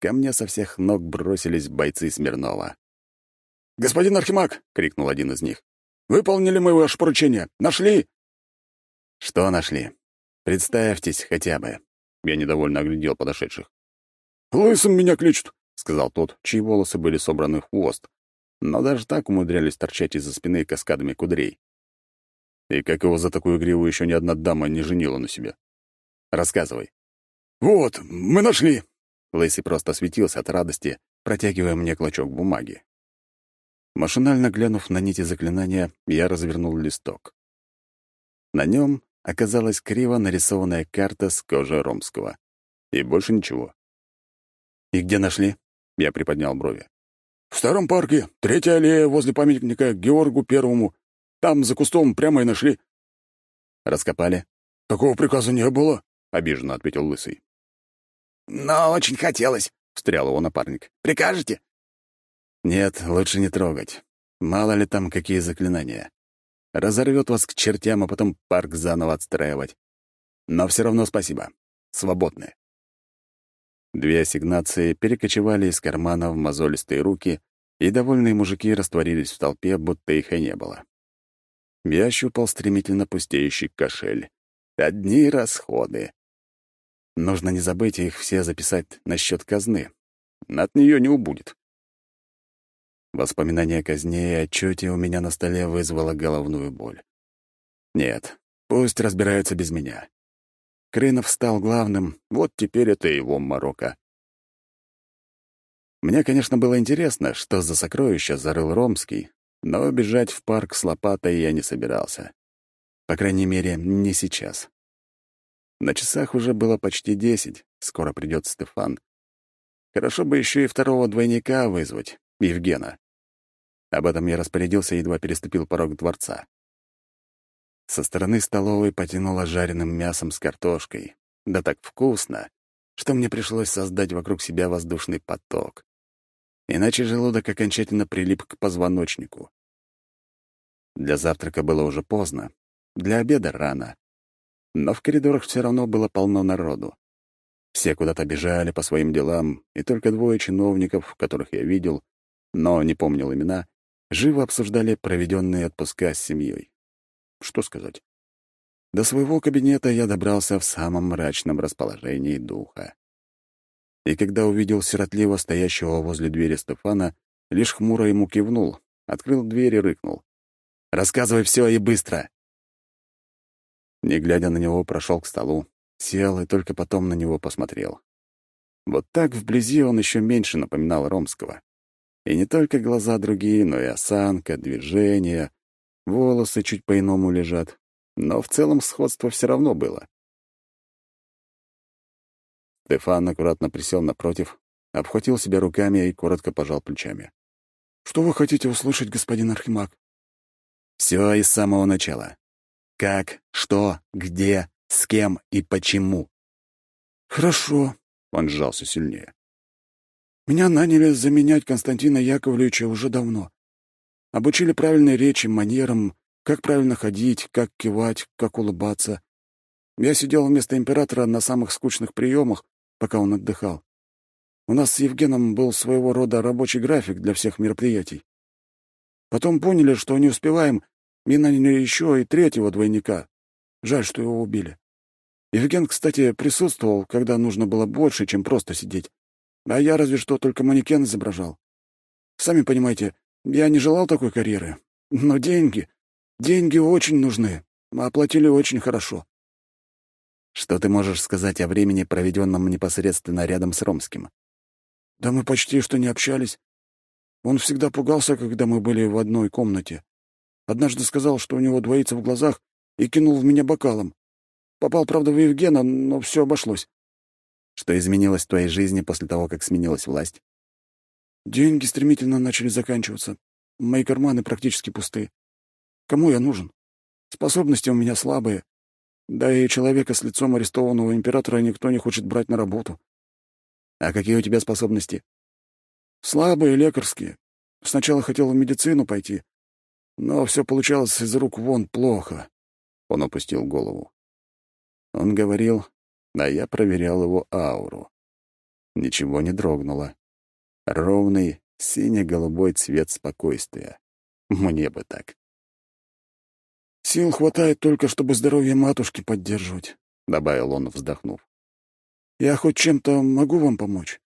ко мне со всех ног бросились бойцы Смирнова. «Господин Архимаг!» — крикнул один из них. «Выполнили мы ваше поручение! Нашли!» «Что нашли? Представьтесь хотя бы!» Я недовольно оглядел подошедших. «Лысым меня кличут!» — сказал тот, чьи волосы были собраны в хвост, но даже так умудрялись торчать из-за спины каскадами кудрей. И как его за такую гриву еще ни одна дама не женила на себе? Рассказывай. «Вот, мы нашли!» Лысый просто светился от радости, протягивая мне клочок бумаги. Машинально глянув на нити заклинания, я развернул листок. На нем оказалась криво нарисованная карта с кожи Ромского. И больше ничего. «И где нашли?» — я приподнял брови. «В старом парке, третья аллея возле памятника Георгу Первому. Там, за кустом, прямо и нашли». «Раскопали?» «Такого приказа не было», — обиженно ответил Лысый. «Но очень хотелось», — встрял его напарник. «Прикажете?» «Нет, лучше не трогать. Мало ли там какие заклинания. Разорвет вас к чертям, а потом парк заново отстраивать. Но все равно спасибо. Свободны». Две ассигнации перекочевали из кармана в мозолистые руки, и довольные мужики растворились в толпе, будто их и не было. Я ощупал стремительно пустеющий кошель. Одни расходы. Нужно не забыть их все записать на счет казны. От нее не убудет. Воспоминание о казне и отчете у меня на столе вызвало головную боль. Нет, пусть разбираются без меня. Крынов стал главным, вот теперь это его Марокко. Мне, конечно, было интересно, что за сокровища зарыл Ромский, но бежать в парк с лопатой я не собирался. По крайней мере, не сейчас. На часах уже было почти десять, скоро придет Стефан. Хорошо бы еще и второго двойника вызвать, Евгена. Об этом я распорядился, едва переступил порог дворца. Со стороны столовой потянуло жареным мясом с картошкой. Да так вкусно, что мне пришлось создать вокруг себя воздушный поток. Иначе желудок окончательно прилип к позвоночнику. Для завтрака было уже поздно, для обеда рано. Но в коридорах все равно было полно народу. Все куда-то бежали по своим делам, и только двое чиновников, которых я видел, но не помнил имена, живо обсуждали проведенные отпуска с семьей. Что сказать? До своего кабинета я добрался в самом мрачном расположении духа. И когда увидел сиротливо стоящего возле двери Стефана, лишь хмуро ему кивнул, открыл дверь и рыкнул. «Рассказывай все и быстро!» Не глядя на него, прошел к столу, сел и только потом на него посмотрел. Вот так вблизи он еще меньше напоминал Ромского. И не только глаза другие, но и осанка, движения, волосы чуть по-иному лежат. Но в целом сходство все равно было. Стефан аккуратно присел напротив, обхватил себя руками и коротко пожал плечами. «Что вы хотите услышать, господин Архимаг?» «Все из самого начала. Как, что, где, с кем и почему». «Хорошо», — он сжался сильнее. Меня наняли заменять Константина Яковлевича уже давно. Обучили правильной речи, манерам, как правильно ходить, как кивать, как улыбаться. Я сидел вместо императора на самых скучных приемах, пока он отдыхал. У нас с Евгеном был своего рода рабочий график для всех мероприятий. Потом поняли, что не успеваем, и наняли еще и третьего двойника. Жаль, что его убили. Евген, кстати, присутствовал, когда нужно было больше, чем просто сидеть. А я разве что только манекен изображал. Сами понимаете, я не желал такой карьеры. Но деньги... Деньги очень нужны. Оплатили очень хорошо. Что ты можешь сказать о времени, проведенном непосредственно рядом с Ромским? Да мы почти что не общались. Он всегда пугался, когда мы были в одной комнате. Однажды сказал, что у него двоится в глазах, и кинул в меня бокалом. Попал, правда, в Евгена, но все обошлось. Что изменилось в твоей жизни после того, как сменилась власть? Деньги стремительно начали заканчиваться. Мои карманы практически пусты. Кому я нужен? Способности у меня слабые. Да и человека с лицом арестованного императора никто не хочет брать на работу. А какие у тебя способности? Слабые, лекарские. Сначала хотел в медицину пойти, но все получалось из рук вон плохо. Он опустил голову. Он говорил, а я проверял его ауру. Ничего не дрогнуло. Ровный, сине-голубой цвет спокойствия. Мне бы так. «Сил хватает только, чтобы здоровье матушки поддерживать», — добавил он, вздохнув. «Я хоть чем-то могу вам помочь?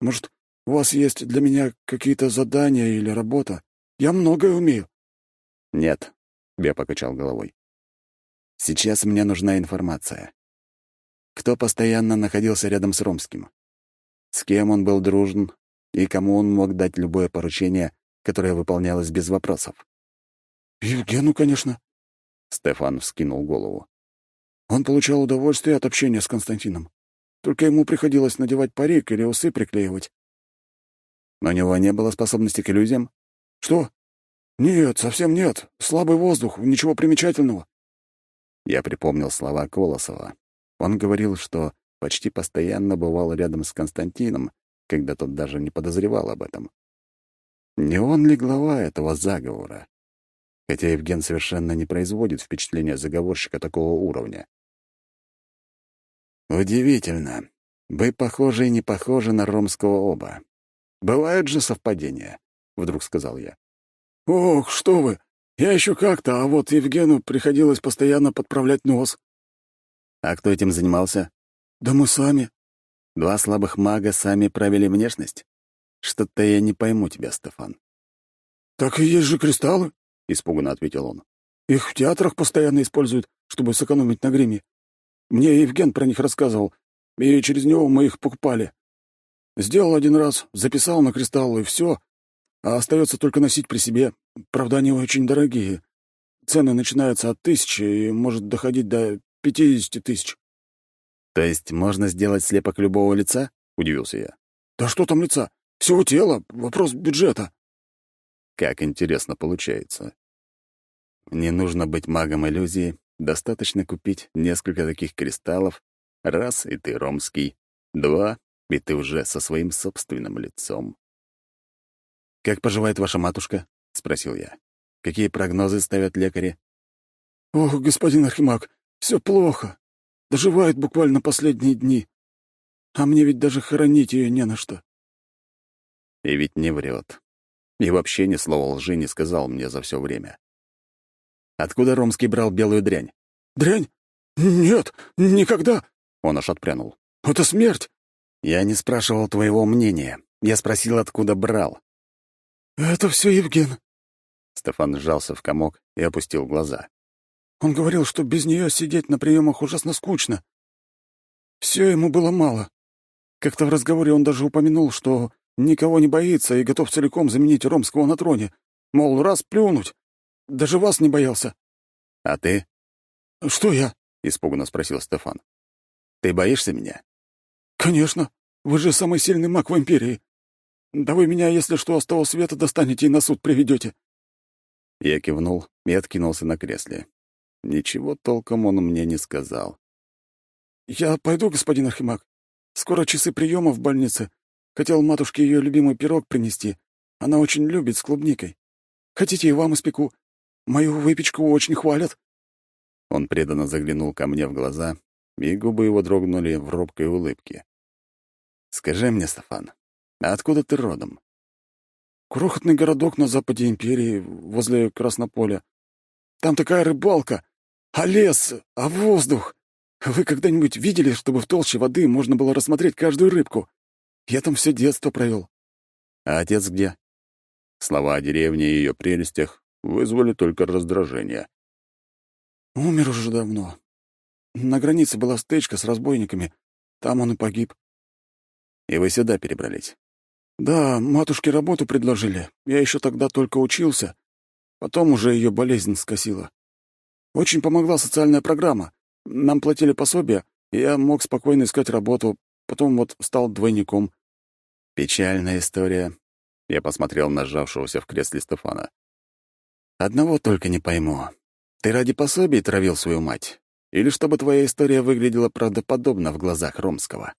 Может, у вас есть для меня какие-то задания или работа? Я многое умею». «Нет», — я покачал головой. Сейчас мне нужна информация. Кто постоянно находился рядом с Ромским? С кем он был дружен и кому он мог дать любое поручение, которое выполнялось без вопросов? «Евгену, конечно». Стефан вскинул голову. Он получал удовольствие от общения с Константином. Только ему приходилось надевать парик или усы приклеивать. Но у него не было способности к иллюзиям? Что? Нет, совсем нет. Слабый воздух, ничего примечательного. Я припомнил слова Колосова. Он говорил, что почти постоянно бывал рядом с Константином, когда тот даже не подозревал об этом. Не он ли глава этого заговора? Хотя Евген совершенно не производит впечатления заговорщика такого уровня. Удивительно. Вы похожи и не похожи на ромского оба. Бывают же совпадения, — вдруг сказал я. «Ох, что вы! Я еще как-то, а вот Евгену приходилось постоянно подправлять нос. А кто этим занимался? Да мы сами. Два слабых мага сами правили внешность? Что-то я не пойму тебя, Стефан. Так и есть же кристаллы, испуганно ответил он. Их в театрах постоянно используют, чтобы сэкономить на гриме. Мне Евген про них рассказывал, и через него мы их покупали. Сделал один раз, записал на кристаллы, и все, а остается только носить при себе. Правда, они очень дорогие. Цены начинаются от тысячи и может доходить до пятидесяти тысяч. То есть можно сделать слепок любого лица? Удивился я. Да что там лица? Всего тела. Вопрос бюджета. Как интересно получается. Не нужно быть магом иллюзии, достаточно купить несколько таких кристаллов. Раз, и ты ромский. Два, и ты уже со своим собственным лицом. «Как поживает ваша матушка?» — спросил я. «Какие прогнозы ставят лекари?» «Ох, господин Архимаг, все плохо. Доживает буквально последние дни. А мне ведь даже хоронить ее не на что». И ведь не врет. И вообще ни слова лжи не сказал мне за все время. Откуда Ромский брал белую дрянь? «Дрянь? Нет, никогда!» Он аж отпрянул. «Это смерть!» «Я не спрашивал твоего мнения. Я спросил, откуда брал. «Это все Евген». Стефан сжался в комок и опустил глаза. «Он говорил, что без нее сидеть на приемах ужасно скучно. Все ему было мало. Как-то в разговоре он даже упомянул, что никого не боится и готов целиком заменить Ромского на троне. Мол, раз плюнуть. Даже вас не боялся». «А ты?» «Что я?» — испуганно спросил Стефан. «Ты боишься меня?» «Конечно. Вы же самый сильный маг в Империи. Да вы меня, если что, с того света достанете и на суд приведете. Я кивнул и откинулся на кресле. Ничего толком он мне не сказал. «Я пойду, господин Архимаг. Скоро часы приема в больнице. Хотел матушке ее любимый пирог принести. Она очень любит с клубникой. Хотите, и вам испеку. Мою выпечку очень хвалят». Он преданно заглянул ко мне в глаза, и губы его дрогнули в робкой улыбке. «Скажи мне, Стефан, а откуда ты родом?» «Крохотный городок на западе империи, возле Краснополя. Там такая рыбалка, а лес, а воздух. Вы когда-нибудь видели, чтобы в толще воды можно было рассмотреть каждую рыбку? Я там все детство провел. А отец где? Слова о деревне и ее прелестях вызвали только раздражение. Умер уже давно. На границе была стычка с разбойниками. Там он и погиб. И вы сюда перебрались? Да, матушке работу предложили. Я еще тогда только учился. Потом уже ее болезнь скосила. Очень помогла социальная программа. Нам платили пособие, и я мог спокойно искать работу, потом вот стал двойником. Печальная история. Я посмотрел на сжавшегося в кресле Стефана. Одного только не пойму. Ты ради пособий травил свою мать? Или чтобы твоя история выглядела правдоподобно в глазах Ромского?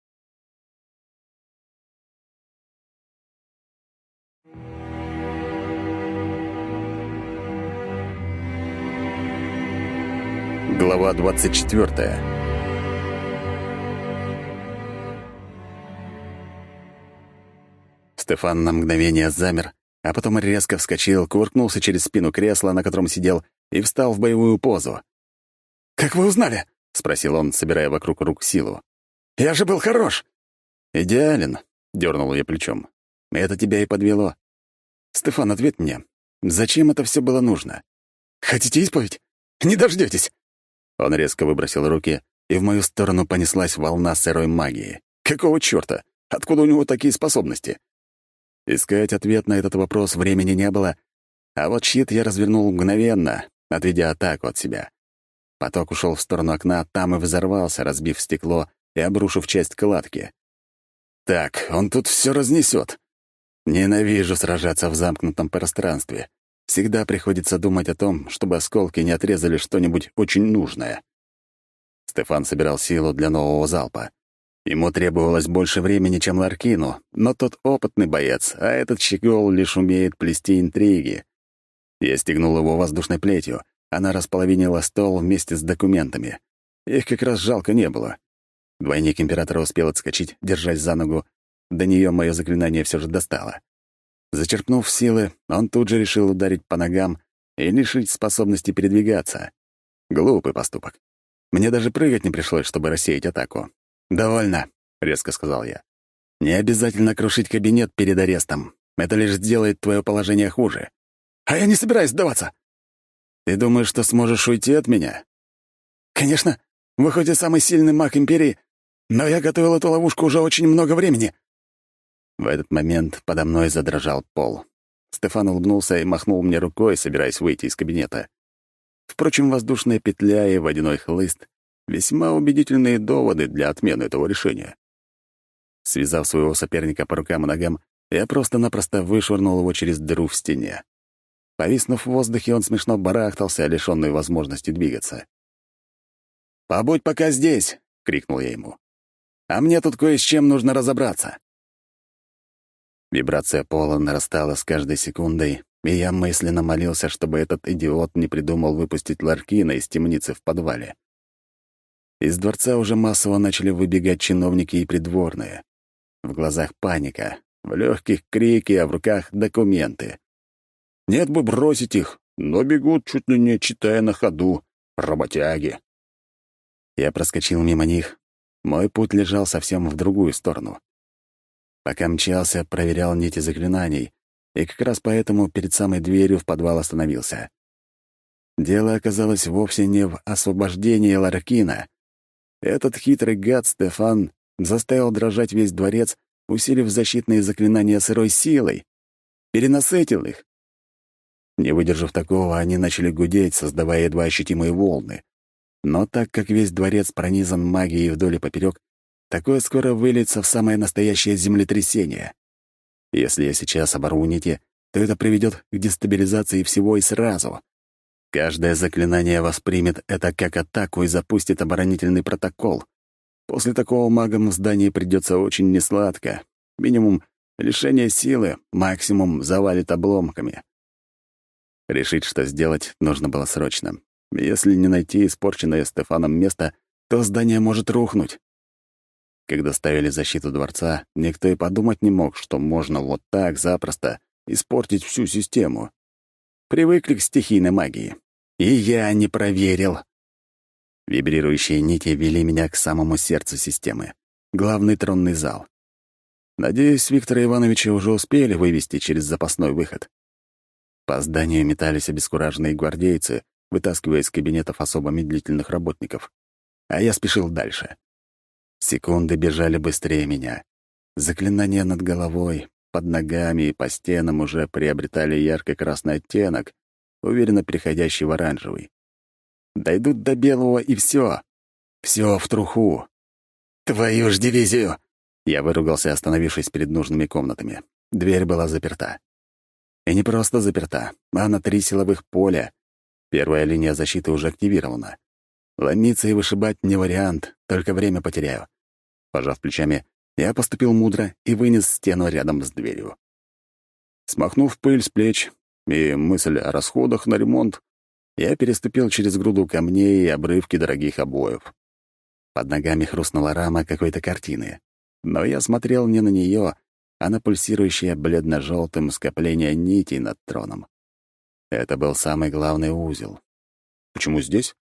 Глава 24 Стефан на мгновение замер, а потом резко вскочил, кувыркнулся через спину кресла, на котором сидел, и встал в боевую позу. «Как вы узнали?» — спросил он, собирая вокруг рук силу. «Я же был хорош!» «Идеален», — дернул я плечом. «Это тебя и подвело. Стефан, ответь мне, зачем это все было нужно?» «Хотите исповедь? Не дождетесь. Он резко выбросил руки, и в мою сторону понеслась волна сырой магии. Какого чёрта? Откуда у него такие способности? Искать ответ на этот вопрос времени не было, а вот щит я развернул мгновенно, отведя атаку от себя. Поток ушел в сторону окна, там и взорвался, разбив стекло и обрушив часть кладки. Так, он тут все разнесет. Ненавижу сражаться в замкнутом пространстве. Всегда приходится думать о том, чтобы осколки не отрезали что-нибудь очень нужное. Стефан собирал силу для нового залпа. Ему требовалось больше времени, чем Ларкину, но тот опытный боец, а этот щегол лишь умеет плести интриги. Я стегнул его воздушной плетью. Она располовинила стол вместе с документами. Их как раз жалко не было. Двойник императора успел отскочить, держась за ногу. До нее мое заклинание все же достало. Зачерпнув силы, он тут же решил ударить по ногам и лишить способности передвигаться. Глупый поступок. Мне даже прыгать не пришлось, чтобы рассеять атаку. «Довольно», — резко сказал я. «Не обязательно крушить кабинет перед арестом. Это лишь сделает твое положение хуже». «А я не собираюсь сдаваться». «Ты думаешь, что сможешь уйти от меня?» «Конечно. Вы самый сильный маг Империи, но я готовил эту ловушку уже очень много времени. В этот момент подо мной задрожал пол. Стефан улыбнулся и махнул мне рукой, собираясь выйти из кабинета. Впрочем, воздушная петля и водяной хлыст — весьма убедительные доводы для отмены этого решения. Связав своего соперника по рукам и ногам, я просто-напросто вышвырнул его через дыру в стене. Повиснув в воздухе, он смешно барахтался, лишённый возможности двигаться. «Побудь пока здесь!» — крикнул я ему. «А мне тут кое с чем нужно разобраться». Вибрация пола нарастала с каждой секундой, и я мысленно молился, чтобы этот идиот не придумал выпустить Ларкина из темницы в подвале. Из дворца уже массово начали выбегать чиновники и придворные. В глазах паника, в легких крики, а в руках документы. Нет бы бросить их, но бегут чуть ли не читая на ходу. Работяги. Я проскочил мимо них. Мой путь лежал совсем в другую сторону. Пока мчался, проверял нити заклинаний, и как раз поэтому перед самой дверью в подвал остановился. Дело оказалось вовсе не в освобождении Ларкина. Этот хитрый гад Стефан заставил дрожать весь дворец, усилив защитные заклинания сырой силой. Перенасытил их. Не выдержав такого, они начали гудеть, создавая едва ощутимые волны. Но так как весь дворец пронизан магией вдоль и поперек, Такое скоро выльется в самое настоящее землетрясение. Если я сейчас оборву нити, то это приведет к дестабилизации всего и сразу. Каждое заклинание воспримет это как атаку и запустит оборонительный протокол. После такого магам в здании придется очень несладко. Минимум — лишение силы, максимум — завалит обломками. Решить, что сделать, нужно было срочно. Если не найти испорченное Стефаном место, то здание может рухнуть. Когда ставили защиту дворца, никто и подумать не мог, что можно вот так запросто испортить всю систему. Привыкли к стихийной магии. И я не проверил. Вибрирующие нити вели меня к самому сердцу системы. Главный тронный зал. Надеюсь, Виктора Ивановича уже успели вывести через запасной выход. По зданию метались обескураженные гвардейцы, вытаскивая из кабинетов особо медлительных работников. А я спешил дальше. Секунды бежали быстрее меня. Заклинания над головой, под ногами и по стенам уже приобретали ярко-красный оттенок, уверенно переходящий в оранжевый. Дойдут до белого, и все. Все в труху. «Твою ж дивизию!» Я выругался, остановившись перед нужными комнатами. Дверь была заперта. И не просто заперта, а на три силовых поля. Первая линия защиты уже активирована. Ломиться и вышибать не вариант, только время потеряю. Пожав плечами, я поступил мудро и вынес стену рядом с дверью. Смахнув пыль с плеч и мысль о расходах на ремонт, я переступил через груду камней и обрывки дорогих обоев. Под ногами хрустнула рама какой-то картины. Но я смотрел не на нее, а на пульсирующее бледно-желтым скопление нитей над троном. Это был самый главный узел. Почему здесь?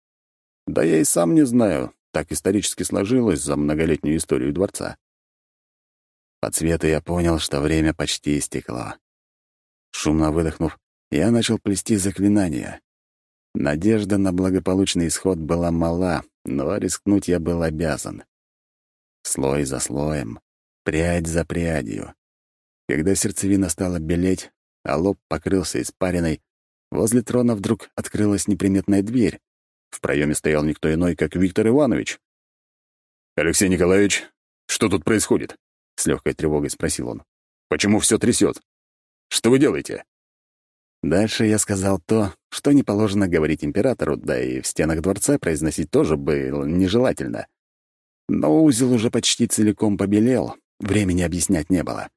Да я и сам не знаю, так исторически сложилось за многолетнюю историю дворца. По цвету я понял, что время почти истекло. Шумно выдохнув, я начал плести заклинания. Надежда на благополучный исход была мала, но рискнуть я был обязан. Слой за слоем, прядь за прядью. Когда сердцевина стала белеть, а лоб покрылся испариной, возле трона вдруг открылась неприметная дверь, в проеме стоял никто иной, как Виктор Иванович. «Алексей Николаевич, что тут происходит?» — с легкой тревогой спросил он. «Почему все трясет? Что вы делаете?» Дальше я сказал то, что не положено говорить императору, да и в стенах дворца произносить тоже было нежелательно. Но узел уже почти целиком побелел, времени объяснять не было.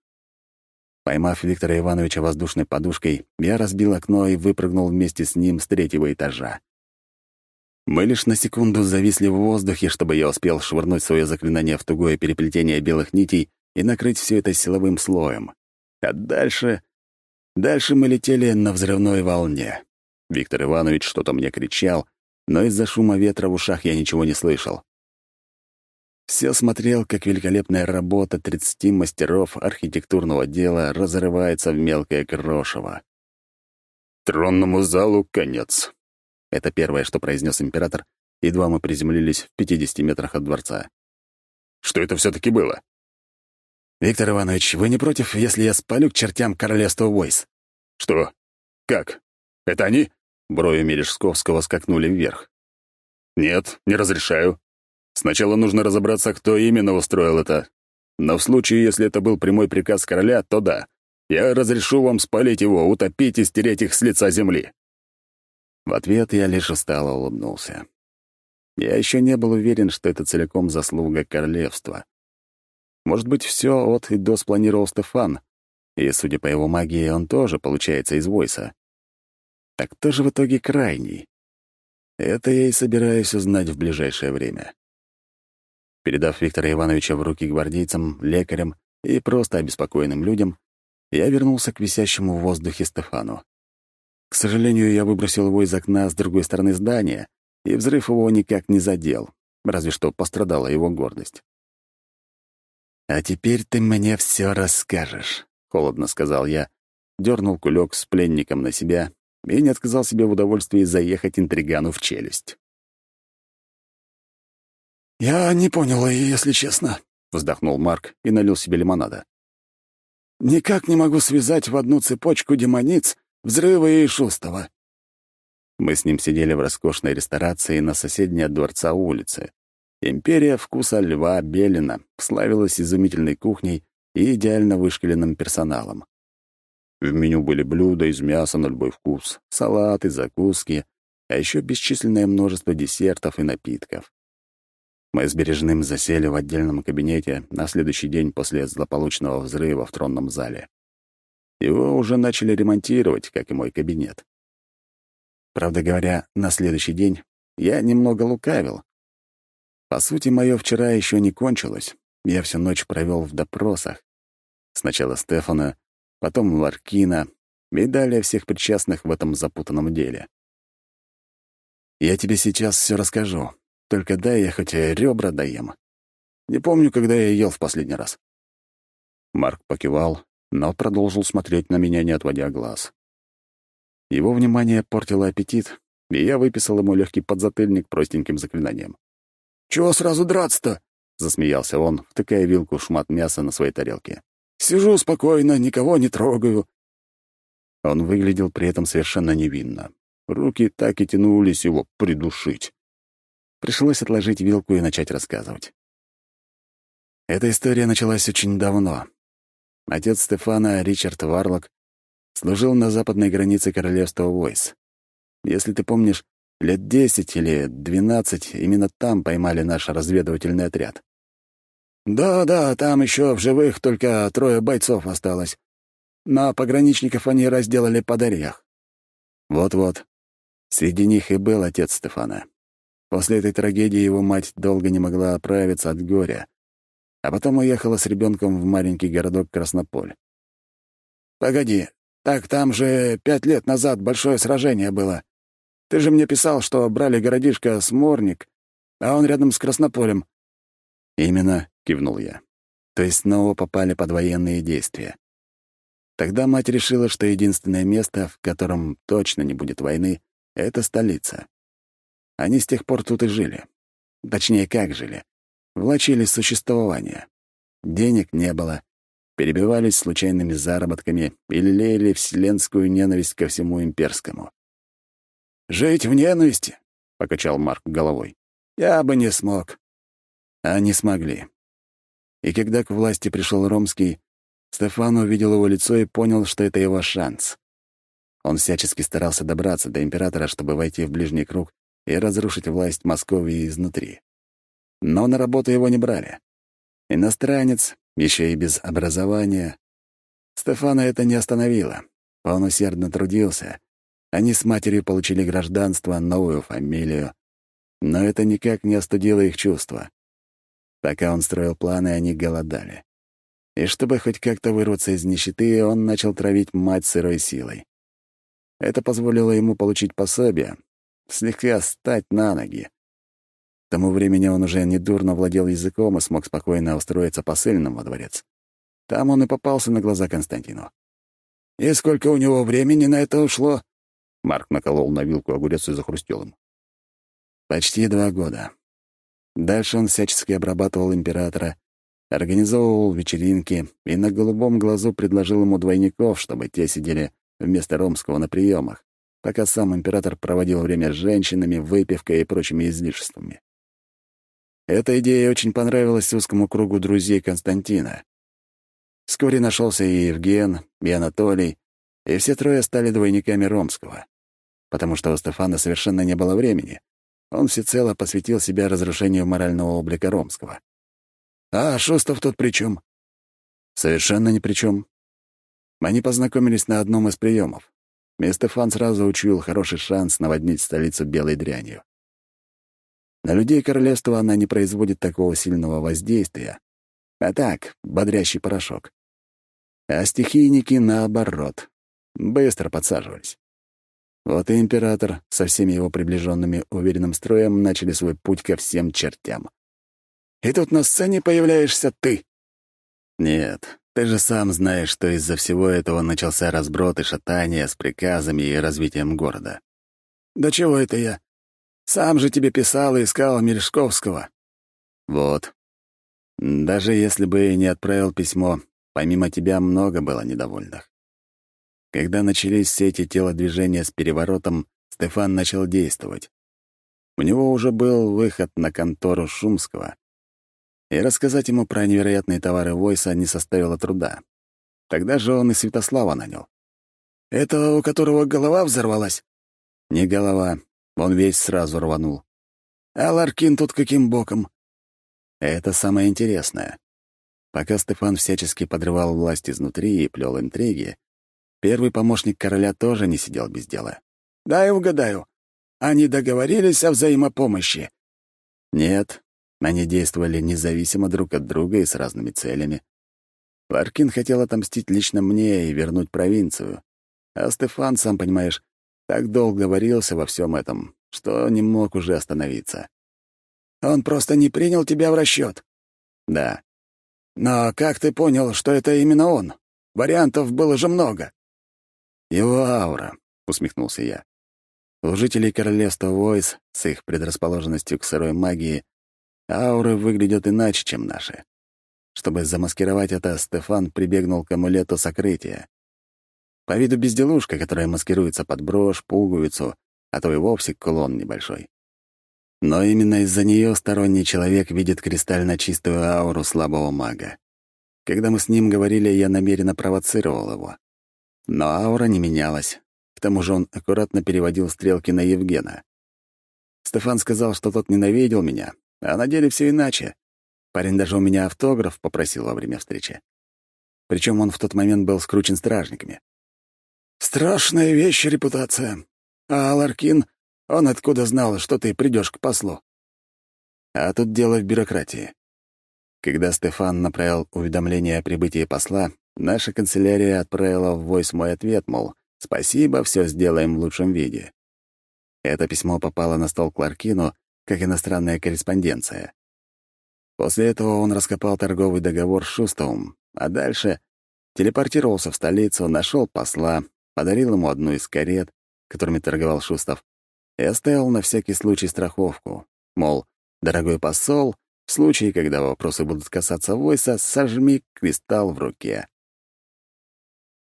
Поймав Виктора Ивановича воздушной подушкой, я разбил окно и выпрыгнул вместе с ним с третьего этажа. Мы лишь на секунду зависли в воздухе, чтобы я успел швырнуть свое заклинание в тугое переплетение белых нитей и накрыть все это силовым слоем. А дальше... Дальше мы летели на взрывной волне. Виктор Иванович что-то мне кричал, но из-за шума ветра в ушах я ничего не слышал. Все смотрел, как великолепная работа 30 мастеров архитектурного дела разрывается в мелкое крошево. «Тронному залу конец», это первое, что произнес император, едва мы приземлились в 50 метрах от дворца. Что это все таки было? «Виктор Иванович, вы не против, если я спалю к чертям королевства Войс?» «Что? Как? Это они?» Брови Мережсковского скакнули вверх. «Нет, не разрешаю. Сначала нужно разобраться, кто именно устроил это. Но в случае, если это был прямой приказ короля, то да. Я разрешу вам спалить его, утопить и стереть их с лица земли». В ответ я лишь устало улыбнулся. Я еще не был уверен, что это целиком заслуга королевства. Может быть, все от и до спланировал Стефан, и, судя по его магии, он тоже получается из Войса. Так кто же в итоге крайний? Это я и собираюсь узнать в ближайшее время. Передав Виктора Ивановича в руки гвардейцам, лекарям и просто обеспокоенным людям, я вернулся к висящему в воздухе Стефану. К сожалению, я выбросил его из окна с другой стороны здания, и взрыв его никак не задел, разве что пострадала его гордость. «А теперь ты мне все расскажешь», — холодно сказал я, дернул кулек с пленником на себя и не отказал себе в удовольствии заехать интригану в челюсть. «Я не понял, если честно», — вздохнул Марк и налил себе лимонада. «Никак не могу связать в одну цепочку демониц Взрывы и Шустова». Мы с ним сидели в роскошной ресторации на соседней от дворца улице. Империя вкуса льва Белина славилась изумительной кухней и идеально вышкаленным персоналом. В меню были блюда из мяса на любой вкус, салаты, закуски, а еще бесчисленное множество десертов и напитков. Мы с Бережным засели в отдельном кабинете на следующий день после злополучного взрыва в тронном зале. Его уже начали ремонтировать, как и мой кабинет. Правда говоря, на следующий день я немного лукавил. По сути, мое вчера еще не кончилось. Я всю ночь провел в допросах. Сначала Стефана, потом Ларкина и далее всех причастных в этом запутанном деле. Я тебе сейчас все расскажу. Только дай я хоть ребра доем. Не помню, когда я ел в последний раз. Марк покивал, но продолжил смотреть на меня, не отводя глаз. Его внимание портило аппетит, и я выписал ему легкий подзатыльник простеньким заклинанием. «Чего сразу драться-то?» — засмеялся он, втыкая вилку в шмат мяса на своей тарелке. «Сижу спокойно, никого не трогаю». Он выглядел при этом совершенно невинно. Руки так и тянулись его придушить. Пришлось отложить вилку и начать рассказывать. Эта история началась очень давно. Отец Стефана, Ричард Варлок, служил на западной границе королевства Войс. Если ты помнишь, лет десять или двенадцать именно там поймали наш разведывательный отряд. «Да-да, там еще в живых только трое бойцов осталось. Но пограничников они разделали под орех». «Вот-вот. Среди них и был отец Стефана. После этой трагедии его мать долго не могла оправиться от горя, а потом уехала с ребенком в маленький городок Краснополь. «Погоди, так там же пять лет назад большое сражение было. Ты же мне писал, что брали городишко Сморник, а он рядом с Краснополем». «Именно», — кивнул я. «То есть снова попали под военные действия. Тогда мать решила, что единственное место, в котором точно не будет войны, — это столица. Они с тех пор тут и жили. Точнее, как жили. Влачили существование. Денег не было. Перебивались случайными заработками или лелеяли вселенскую ненависть ко всему имперскому. «Жить в ненависти?» — покачал Марк головой. «Я бы не смог». Они смогли. И когда к власти пришел Ромский, Стефан увидел его лицо и понял, что это его шанс. Он всячески старался добраться до императора, чтобы войти в ближний круг и разрушить власть Московии изнутри. Но на работу его не брали. Иностранец, еще и без образования. Стефана это не остановило. Он усердно трудился. Они с матерью получили гражданство, новую фамилию. Но это никак не остудило их чувства. Пока он строил планы, они голодали. И чтобы хоть как-то вырваться из нищеты, он начал травить мать сырой силой. Это позволило ему получить пособие, слегка стать на ноги. К тому времени он уже недурно владел языком и смог спокойно устроиться посыльным во дворец. Там он и попался на глаза Константину. «И сколько у него времени на это ушло?» Марк наколол на вилку огурец и захрустел им. «Почти два года. Дальше он всячески обрабатывал императора, организовывал вечеринки и на голубом глазу предложил ему двойников, чтобы те сидели вместо Ромского на приемах пока сам император проводил время с женщинами, выпивкой и прочими излишествами. Эта идея очень понравилась узкому кругу друзей Константина. Вскоре нашелся и Евген, и Анатолий, и все трое стали двойниками Ромского, потому что у Стефана совершенно не было времени. Он всецело посвятил себя разрушению морального облика Ромского. «А Шустов тут при чем? «Совершенно ни при чем. Они познакомились на одном из приемов. И Стефан сразу учуял хороший шанс наводнить столицу белой дрянью. На людей королевства она не производит такого сильного воздействия, а так, бодрящий порошок. А стихийники, наоборот, быстро подсаживались. Вот и император со всеми его приближенными уверенным строем начали свой путь ко всем чертям. «И тут на сцене появляешься ты!» «Нет, ты же сам знаешь, что из-за всего этого начался разброд и шатание с приказами и развитием города. Да чего это я? Сам же тебе писал и искал Мережковского. Вот. Даже если бы не отправил письмо, помимо тебя много было недовольных. Когда начались все эти телодвижения с переворотом, Стефан начал действовать. У него уже был выход на контору Шумского, и рассказать ему про невероятные товары Войса не составило труда. Тогда же он и Святослава нанял. «Это у которого голова взорвалась?» «Не голова. Он весь сразу рванул». «А Ларкин тут каким боком?» Это самое интересное. Пока Стефан всячески подрывал власть изнутри и плел интриги, первый помощник короля тоже не сидел без дела. «Дай угадаю. Они договорились о взаимопомощи?» «Нет, они действовали независимо друг от друга и с разными целями. Ларкин хотел отомстить лично мне и вернуть провинцию. А Стефан, сам понимаешь, так долго варился во всем этом, что не мог уже остановиться. Он просто не принял тебя в расчет. Да. Но как ты понял, что это именно он? Вариантов было же много. Его аура, усмехнулся я. У жителей королевства Войс с их предрасположенностью к сырой магии ауры выглядят иначе, чем наши. Чтобы замаскировать это, Стефан прибегнул к амулету сокрытия. По виду безделушка, которая маскируется под брошь, пуговицу, а то и вовсе кулон небольшой. Но именно из-за нее сторонний человек видит кристально чистую ауру слабого мага. Когда мы с ним говорили, я намеренно провоцировал его. Но аура не менялась. К тому же он аккуратно переводил стрелки на Евгена. Стефан сказал, что тот ненавидел меня, а на деле все иначе. Парень даже у меня автограф попросил во время встречи. Причем он в тот момент был скручен стражниками. «Страшная вещь, репутация. А Ларкин, он откуда знал, что ты придешь к послу?» А тут дело в бюрократии. Когда Стефан направил уведомление о прибытии посла, наша канцелярия отправила в войс мой ответ, мол, «Спасибо, все сделаем в лучшем виде». Это письмо попало на стол к Ларкину, как иностранная корреспонденция. После этого он раскопал торговый договор с Шустовым, а дальше телепортировался в столицу, нашел посла, подарил ему одну из карет, которыми торговал Шустов, и оставил на всякий случай страховку. Мол, дорогой посол, в случае, когда вопросы будут касаться Войса, сожми кристалл в руке.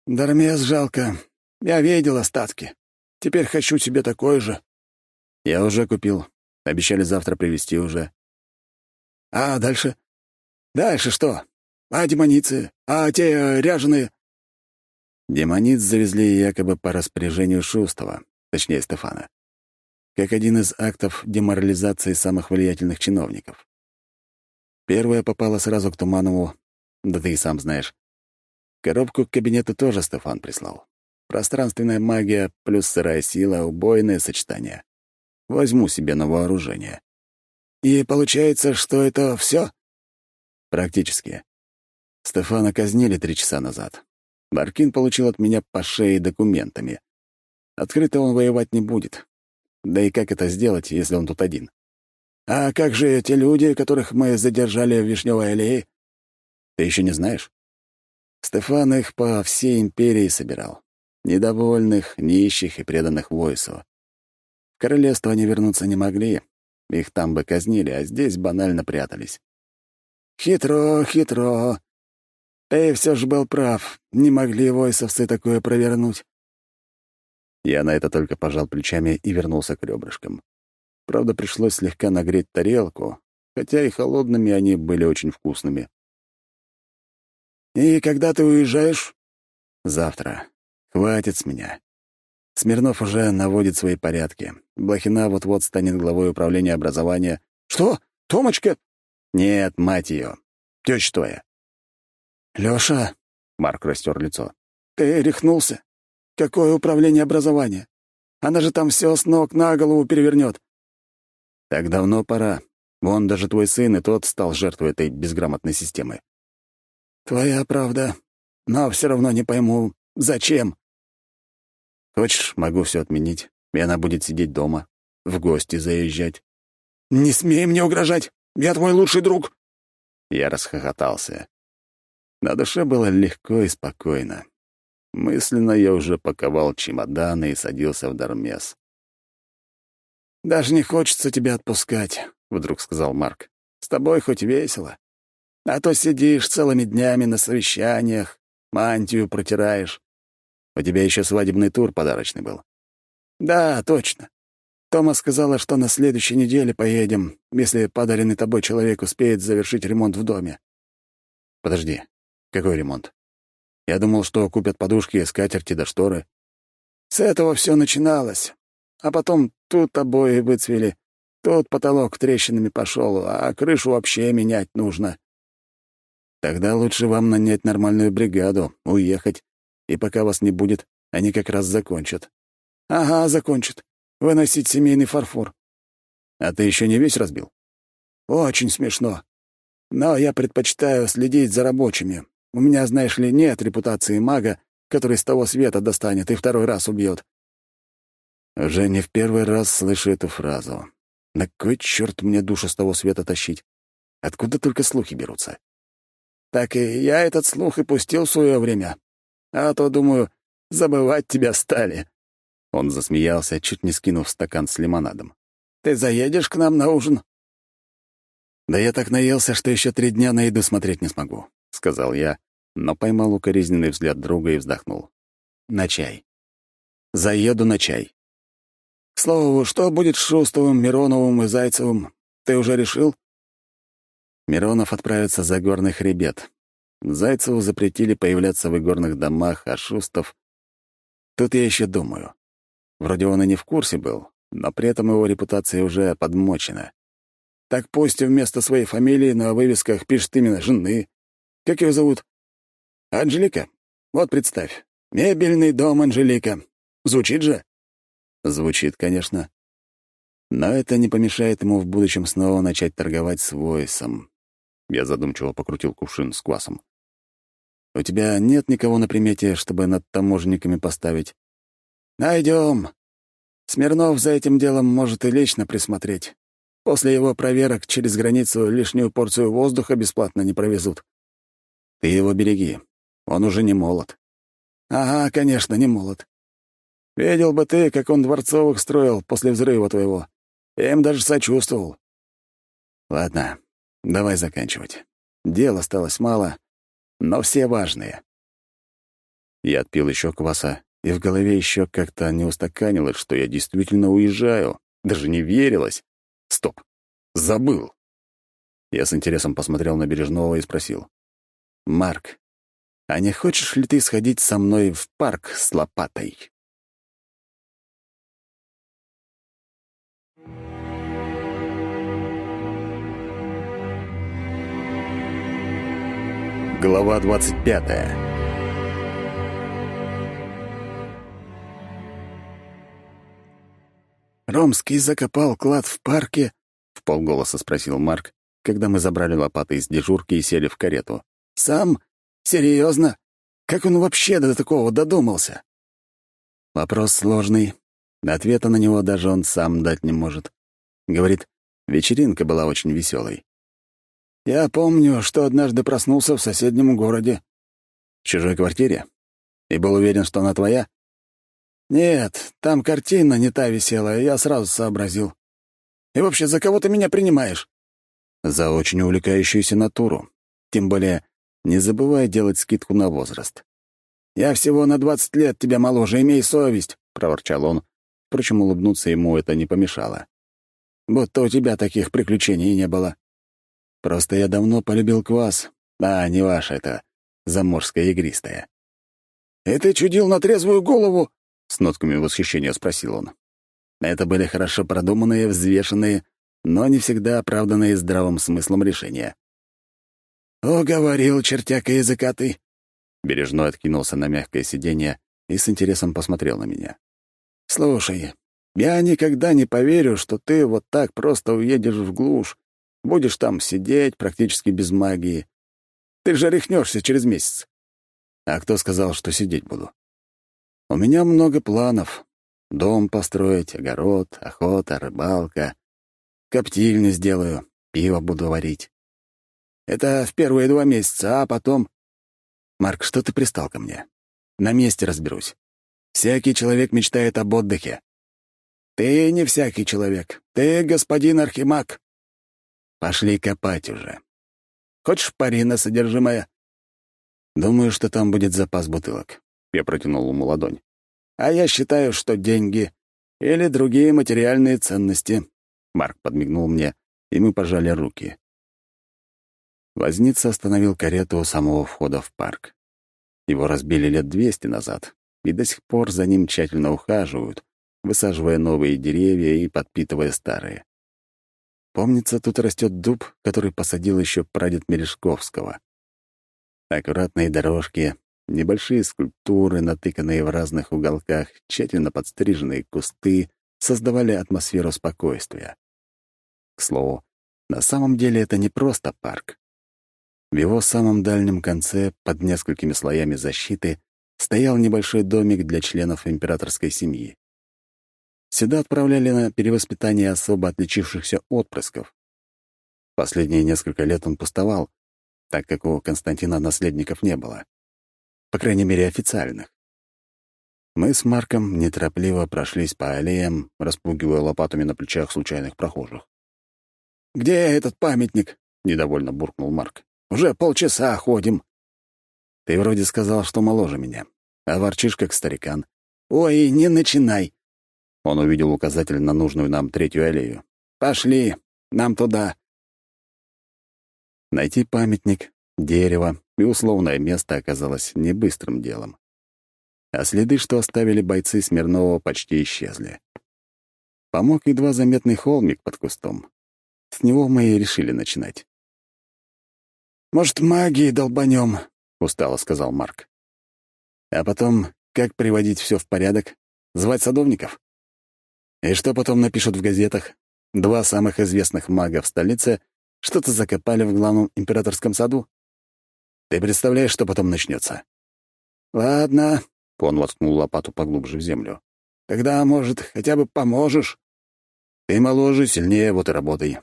«Дармес жалко. Я видел остатки. Теперь хочу себе такой же». «Я уже купил. Обещали завтра привезти уже». А дальше? Дальше что? А демоницы? А те э, ряженые? Демониц завезли якобы по распоряжению Шустова, точнее Стефана, как один из актов деморализации самых влиятельных чиновников. Первая попала сразу к Туманову, да ты и сам знаешь. Коробку к кабинету тоже Стефан прислал. Пространственная магия плюс сырая сила — убойное сочетание. Возьму себе на вооружение. И получается, что это все? Практически. Стефана казнили три часа назад. Баркин получил от меня по шее документами. Открыто он воевать не будет. Да и как это сделать, если он тут один? А как же те люди, которых мы задержали в Вишневой аллее? Ты еще не знаешь? Стефан их по всей империи собирал. Недовольных, нищих и преданных войсу. В королевство они вернуться не могли, их там бы казнили, а здесь банально прятались. «Хитро, хитро. Ты все же был прав. Не могли войсовцы такое провернуть». Я на это только пожал плечами и вернулся к ребрышкам. Правда, пришлось слегка нагреть тарелку, хотя и холодными они были очень вкусными. «И когда ты уезжаешь?» «Завтра. Хватит с меня. Смирнов уже наводит свои порядки. Блохина вот-вот станет главой управления образования. «Что? Томочка?» «Нет, мать ее. Тёща твоя». «Лёша...» — Марк растер лицо. «Ты рехнулся? Какое управление образования? Она же там все с ног на голову перевернет. «Так давно пора. Вон даже твой сын и тот стал жертвой этой безграмотной системы». «Твоя правда. Но все равно не пойму, зачем?» Хочешь, могу все отменить, и она будет сидеть дома, в гости заезжать. «Не смей мне угрожать! Я твой лучший друг!» Я расхохотался. На душе было легко и спокойно. Мысленно я уже паковал чемоданы и садился в Дармес. «Даже не хочется тебя отпускать», — вдруг сказал Марк. «С тобой хоть весело. А то сидишь целыми днями на совещаниях, мантию протираешь. У тебя еще свадебный тур подарочный был. Да, точно. Тома сказала, что на следующей неделе поедем, если подаренный тобой человек успеет завершить ремонт в доме. Подожди, какой ремонт? Я думал, что купят подушки, скатерти да шторы. С этого все начиналось. А потом тут обои выцвели. Тут потолок трещинами пошел, а крышу вообще менять нужно. Тогда лучше вам нанять нормальную бригаду, уехать, и пока вас не будет, они как раз закончат. Ага, закончат. Выносить семейный фарфор. А ты еще не весь разбил? Очень смешно. Но я предпочитаю следить за рабочими. У меня, знаешь ли, нет репутации мага, который с того света достанет и второй раз убьет. Уже не в первый раз слышу эту фразу. На кой черт мне душу с того света тащить? Откуда только слухи берутся? Так и я этот слух и пустил в свое время. А то, думаю, забывать тебя стали. Он засмеялся, чуть не скинув стакан с лимонадом. «Ты заедешь к нам на ужин?» «Да я так наелся, что еще три дня на еду смотреть не смогу», — сказал я, но поймал укоризненный взгляд друга и вздохнул. «На чай. Заеду на чай». «К слову, что будет с Шустовым, Мироновым и Зайцевым? Ты уже решил?» Миронов отправится за горный хребет. Зайцеву запретили появляться в игорных домах, а Шустов... Тут я еще думаю. Вроде он и не в курсе был, но при этом его репутация уже подмочена. Так пусть вместо своей фамилии на вывесках пишет именно жены. Как ее зовут? Анжелика. Вот представь. Мебельный дом Анжелика. Звучит же? Звучит, конечно. Но это не помешает ему в будущем снова начать торговать с Войсом. Я задумчиво покрутил кувшин с квасом. «У тебя нет никого на примете, чтобы над таможенниками поставить?» Найдем. Смирнов за этим делом может и лично присмотреть. После его проверок через границу лишнюю порцию воздуха бесплатно не провезут. Ты его береги. Он уже не молод. Ага, конечно, не молод. Видел бы ты, как он дворцовых строил после взрыва твоего. Им даже сочувствовал. Ладно, давай заканчивать. Дел осталось мало, но все важные. Я отпил еще кваса и в голове еще как-то не устаканилось, что я действительно уезжаю. Даже не верилось. Стоп. Забыл. Я с интересом посмотрел на Бережного и спросил. «Марк, а не хочешь ли ты сходить со мной в парк с лопатой?» Глава двадцать пятая Ромский закопал клад в парке?» — в полголоса спросил Марк, когда мы забрали лопаты из дежурки и сели в карету. «Сам? Серьезно? Как он вообще до такого додумался?» Вопрос сложный. Ответа на него даже он сам дать не может. Говорит, вечеринка была очень веселой. «Я помню, что однажды проснулся в соседнем городе». «В чужой квартире? И был уверен, что она твоя?» «Нет, там картина не та висела, я сразу сообразил. И вообще, за кого ты меня принимаешь?» «За очень увлекающуюся натуру. Тем более, не забывай делать скидку на возраст». «Я всего на двадцать лет тебя моложе, имей совесть», — проворчал он. Впрочем, улыбнуться ему это не помешало. «Будто у тебя таких приключений не было». «Просто я давно полюбил квас, а не ваше это, заморское игристое». «И ты чудил на трезвую голову?» с нотками восхищения спросил он. Это были хорошо продуманные, взвешенные, но не всегда оправданные здравым смыслом решения. «О, говорил, чертяка языка ты!» Бережной откинулся на мягкое сиденье и с интересом посмотрел на меня. «Слушай, я никогда не поверю, что ты вот так просто уедешь в глушь, будешь там сидеть практически без магии. Ты же рехнешься через месяц». «А кто сказал, что сидеть буду?» У меня много планов. Дом построить, огород, охота, рыбалка. Коптильню сделаю, пиво буду варить. Это в первые два месяца, а потом... Марк, что ты пристал ко мне? На месте разберусь. Всякий человек мечтает об отдыхе. Ты не всякий человек. Ты господин Архимаг. Пошли копать уже. Хочешь пари на содержимое? Думаю, что там будет запас бутылок. Я протянул ему ладонь. «А я считаю, что деньги или другие материальные ценности». Марк подмигнул мне, и мы пожали руки. Возница остановил карету у самого входа в парк. Его разбили лет двести назад, и до сих пор за ним тщательно ухаживают, высаживая новые деревья и подпитывая старые. Помнится, тут растет дуб, который посадил еще прадед Мережковского. Аккуратные дорожки, небольшие скульптуры, натыканные в разных уголках, тщательно подстриженные кусты создавали атмосферу спокойствия. К слову, на самом деле это не просто парк. В его самом дальнем конце, под несколькими слоями защиты, стоял небольшой домик для членов императорской семьи. Сюда отправляли на перевоспитание особо отличившихся отпрысков. Последние несколько лет он пустовал, так как у Константина наследников не было. По крайней мере, официальных. Мы с Марком неторопливо прошлись по аллеям, распугивая лопатами на плечах случайных прохожих. «Где этот памятник?» — недовольно буркнул Марк. «Уже полчаса ходим». «Ты вроде сказал, что моложе меня, а ворчишь как старикан». «Ой, не начинай. Он увидел указатель на нужную нам третью аллею. «Пошли, нам туда». Найти памятник, дерево и условное место оказалось не быстрым делом. А следы, что оставили бойцы Смирнова, почти исчезли. Помог едва заметный холмик под кустом. С него мы и решили начинать. «Может, магией долбанем?» — устало сказал Марк. «А потом, как приводить все в порядок? Звать садовников?» И что потом напишут в газетах? Два самых известных мага в столице что-то закопали в главном императорском саду? Ты представляешь, что потом начнется? «Ладно», — он воткнул лопату поглубже в землю. «Тогда, может, хотя бы поможешь?» «Ты моложе, сильнее, вот и работай.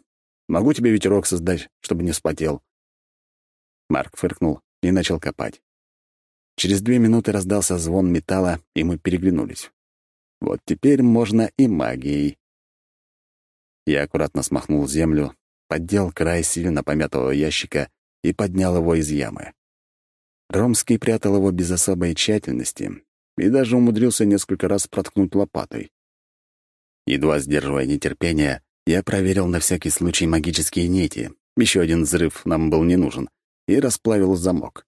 Могу тебе ветерок создать, чтобы не вспотел». Марк фыркнул и начал копать. Через две минуты раздался звон металла, и мы переглянулись. Вот теперь можно и магией. Я аккуратно смахнул землю, поддел край сильно помятого ящика и поднял его из ямы. Ромский прятал его без особой тщательности и даже умудрился несколько раз проткнуть лопатой. Едва сдерживая нетерпение, я проверил на всякий случай магические нити. Еще один взрыв нам был не нужен. И расплавил замок.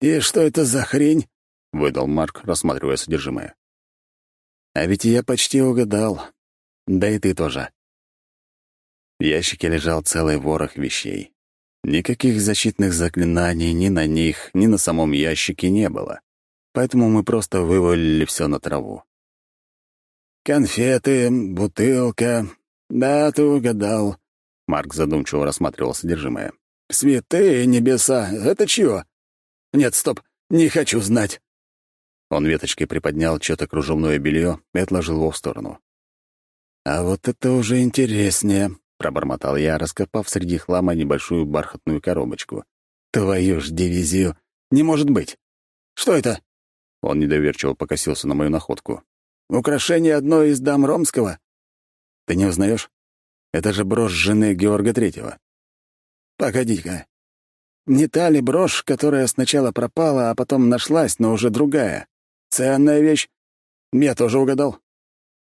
«И что это за хрень?» — выдал Марк, рассматривая содержимое. А ведь я почти угадал. Да и ты тоже. В ящике лежал целый ворох вещей. Никаких защитных заклинаний ни на них, ни на самом ящике не было. Поэтому мы просто вывалили все на траву. «Конфеты, бутылка. Да, ты угадал». Марк задумчиво рассматривал содержимое. «Святые небеса! Это чье?» «Нет, стоп, не хочу знать». Он веточкой приподнял что-то кружевное белье и отложил его в сторону. «А вот это уже интереснее», — пробормотал я, раскопав среди хлама небольшую бархатную коробочку. «Твою ж дивизию! Не может быть! Что это?» Он недоверчиво покосился на мою находку. «Украшение одной из дам Ромского?» «Ты не узнаешь? Это же брошь жены Георга Третьего». «Погоди-ка. Не та ли брошь, которая сначала пропала, а потом нашлась, но уже другая?» Ценная вещь. Я тоже угадал.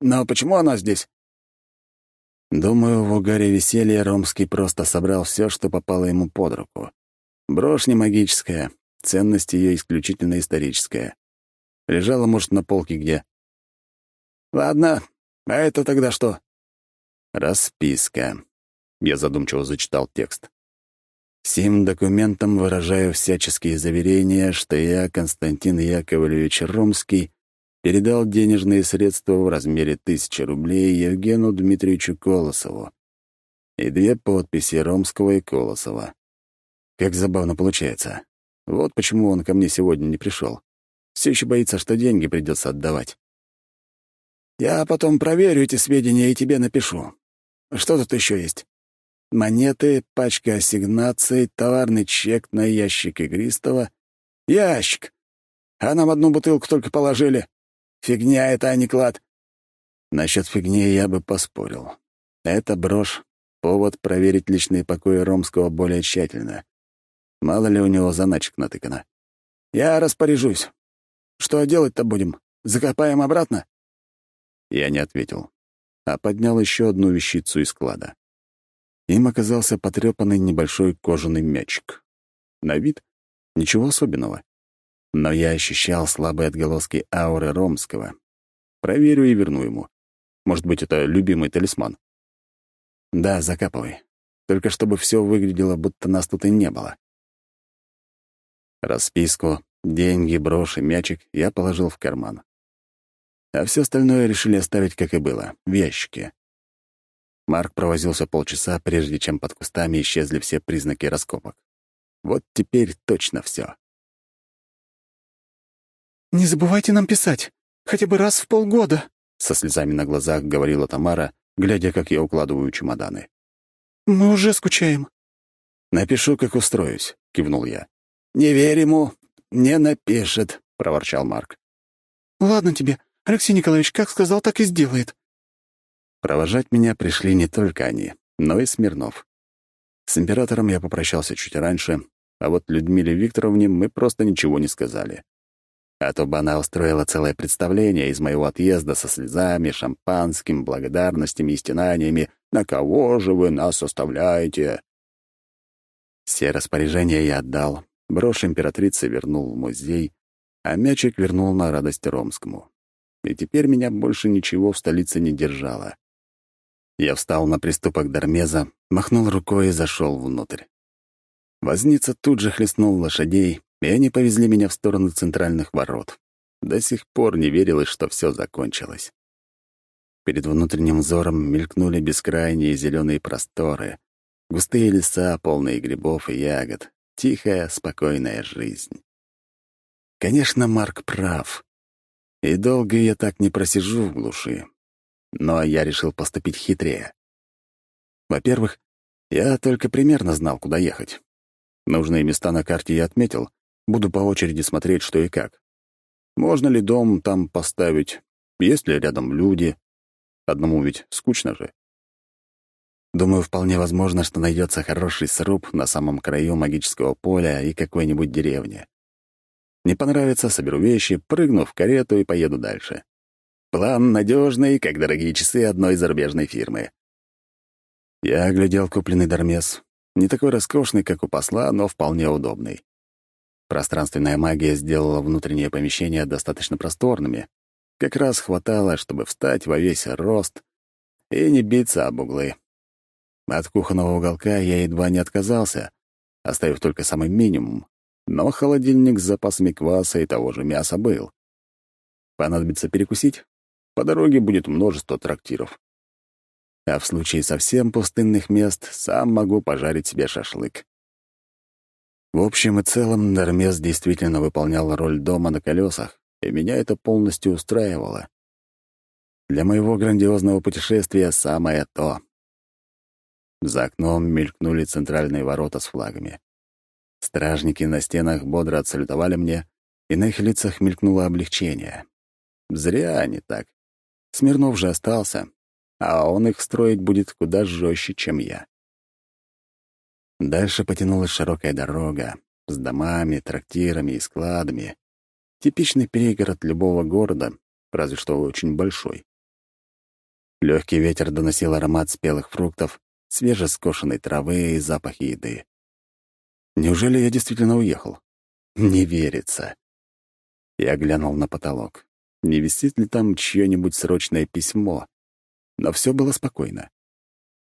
Но почему она здесь? Думаю, в угаре веселья Ромский просто собрал все, что попало ему под руку. Брошь не магическая, ценность ее исключительно историческая. Лежала, может, на полке где. Ладно, а это тогда что? Расписка. Я задумчиво зачитал текст. Сим документом выражаю всяческие заверения, что я, Константин Яковлевич Ромский, передал денежные средства в размере тысячи рублей Евгену Дмитриевичу Колосову и две подписи Ромского и Колосова. Как забавно получается. Вот почему он ко мне сегодня не пришел. Все еще боится, что деньги придется отдавать. Я потом проверю эти сведения и тебе напишу. Что тут еще есть? Монеты, пачка ассигнаций, товарный чек на ящик игристого. Ящик! А нам одну бутылку только положили. Фигня это, а не клад. Насчет фигни я бы поспорил. Это брошь — повод проверить личные покои Ромского более тщательно. Мало ли у него заначек натыкано. Я распоряжусь. Что делать-то будем? Закопаем обратно? Я не ответил, а поднял еще одну вещицу из склада. Им оказался потрепанный небольшой кожаный мячик. На вид ничего особенного. Но я ощущал слабые отголоски ауры Ромского. Проверю и верну ему. Может быть, это любимый талисман. Да, закапывай. только чтобы все выглядело, будто нас тут и не было. Расписку, деньги, брошь и мячик я положил в карман. А все остальное решили оставить, как и было, в ящике. Марк провозился полчаса, прежде чем под кустами исчезли все признаки раскопок. Вот теперь точно все. «Не забывайте нам писать, хотя бы раз в полгода», — со слезами на глазах говорила Тамара, глядя, как я укладываю чемоданы. «Мы уже скучаем». «Напишу, как устроюсь», — кивнул я. «Не верь ему, не напишет», — проворчал Марк. «Ладно тебе, Алексей Николаевич как сказал, так и сделает», Провожать меня пришли не только они, но и Смирнов. С императором я попрощался чуть раньше, а вот Людмиле Викторовне мы просто ничего не сказали. А то бы она устроила целое представление из моего отъезда со слезами, шампанским, благодарностями и стенаниями «На кого же вы нас оставляете?» Все распоряжения я отдал, брошь императрицы вернул в музей, а мячик вернул на радость Ромскому. И теперь меня больше ничего в столице не держало. Я встал на приступок Дармеза, махнул рукой и зашел внутрь. Возница тут же хлестнул лошадей, и они повезли меня в сторону центральных ворот. До сих пор не верилось, что все закончилось. Перед внутренним взором мелькнули бескрайние зеленые просторы, густые леса, полные грибов и ягод, тихая, спокойная жизнь. Конечно, Марк прав. И долго я так не просижу в глуши. Но я решил поступить хитрее. Во-первых, я только примерно знал, куда ехать. Нужные места на карте я отметил, буду по очереди смотреть, что и как. Можно ли дом там поставить, есть ли рядом люди. Одному ведь скучно же. Думаю, вполне возможно, что найдется хороший сруб на самом краю магического поля и какой-нибудь деревни. Не понравится, соберу вещи, прыгну в карету и поеду дальше. План надежный, как дорогие часы одной зарубежной фирмы. Я оглядел купленный Дармес. Не такой роскошный, как у посла, но вполне удобный. Пространственная магия сделала внутренние помещения достаточно просторными. Как раз хватало, чтобы встать во весь рост и не биться об углы. От кухонного уголка я едва не отказался, оставив только самый минимум. Но холодильник с запасами кваса и того же мяса был. Понадобится перекусить? По дороге будет множество трактиров. А в случае совсем пустынных мест сам могу пожарить себе шашлык. В общем и целом, Нормес действительно выполнял роль дома на колесах, и меня это полностью устраивало. Для моего грандиозного путешествия самое то. За окном мелькнули центральные ворота с флагами. Стражники на стенах бодро отсалютовали мне, и на их лицах мелькнуло облегчение. Зря они так. Смирнов же остался, а он их строить будет куда жестче, чем я. Дальше потянулась широкая дорога с домами, трактирами и складами. Типичный перегород любого города, разве что очень большой. Легкий ветер доносил аромат спелых фруктов, свежескошенной травы и запах еды. Неужели я действительно уехал? Не верится. Я глянул на потолок не висит ли там чье-нибудь срочное письмо. Но все было спокойно.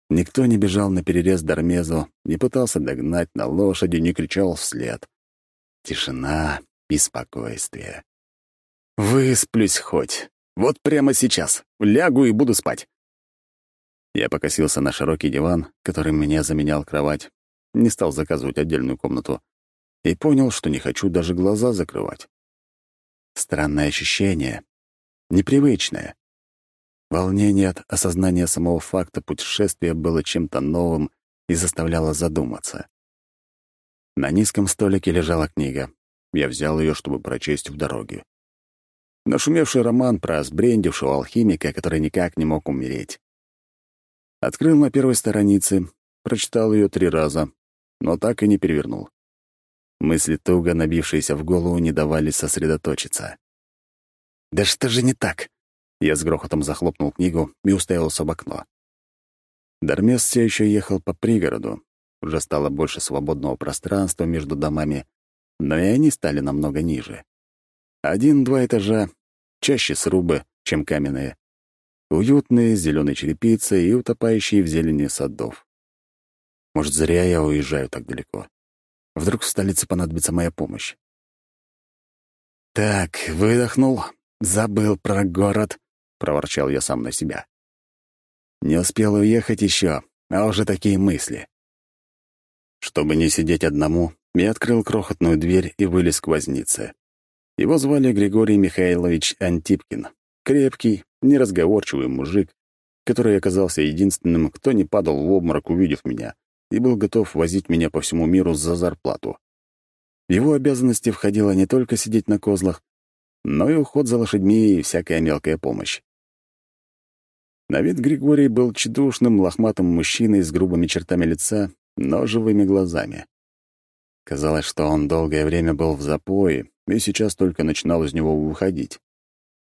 Никто не бежал на перерез Дармезу, не пытался догнать на лошади, не кричал вслед. Тишина и спокойствие. Высплюсь хоть. Вот прямо сейчас. Лягу и буду спать. Я покосился на широкий диван, который меня заменял кровать, не стал заказывать отдельную комнату и понял, что не хочу даже глаза закрывать. Странное ощущение. Непривычное. Волнение от осознания самого факта путешествия было чем-то новым и заставляло задуматься. На низком столике лежала книга. Я взял ее, чтобы прочесть в дороге. Нашумевший роман про сбрендившего алхимика, который никак не мог умереть. Открыл на первой странице, прочитал ее три раза, но так и не перевернул. Мысли, туго набившиеся в голову, не давали сосредоточиться. «Да что же не так?» Я с грохотом захлопнул книгу и уставился в окно. Дармес все еще ехал по пригороду. Уже стало больше свободного пространства между домами, но и они стали намного ниже. Один-два этажа, чаще срубы, чем каменные. Уютные, с зеленой черепицей и утопающие в зелени садов. Может, зря я уезжаю так далеко. Вдруг в столице понадобится моя помощь. «Так, выдохнул, забыл про город», — проворчал я сам на себя. «Не успел уехать еще, а уже такие мысли». Чтобы не сидеть одному, я открыл крохотную дверь и вылез к вознице. Его звали Григорий Михайлович Антипкин. Крепкий, неразговорчивый мужик, который оказался единственным, кто не падал в обморок, увидев меня, и был готов возить меня по всему миру за зарплату. В его обязанности входило не только сидеть на козлах, но и уход за лошадьми и всякая мелкая помощь. На вид Григорий был тщедушным, лохматым мужчиной с грубыми чертами лица, но живыми глазами. Казалось, что он долгое время был в запое и сейчас только начинал из него выходить.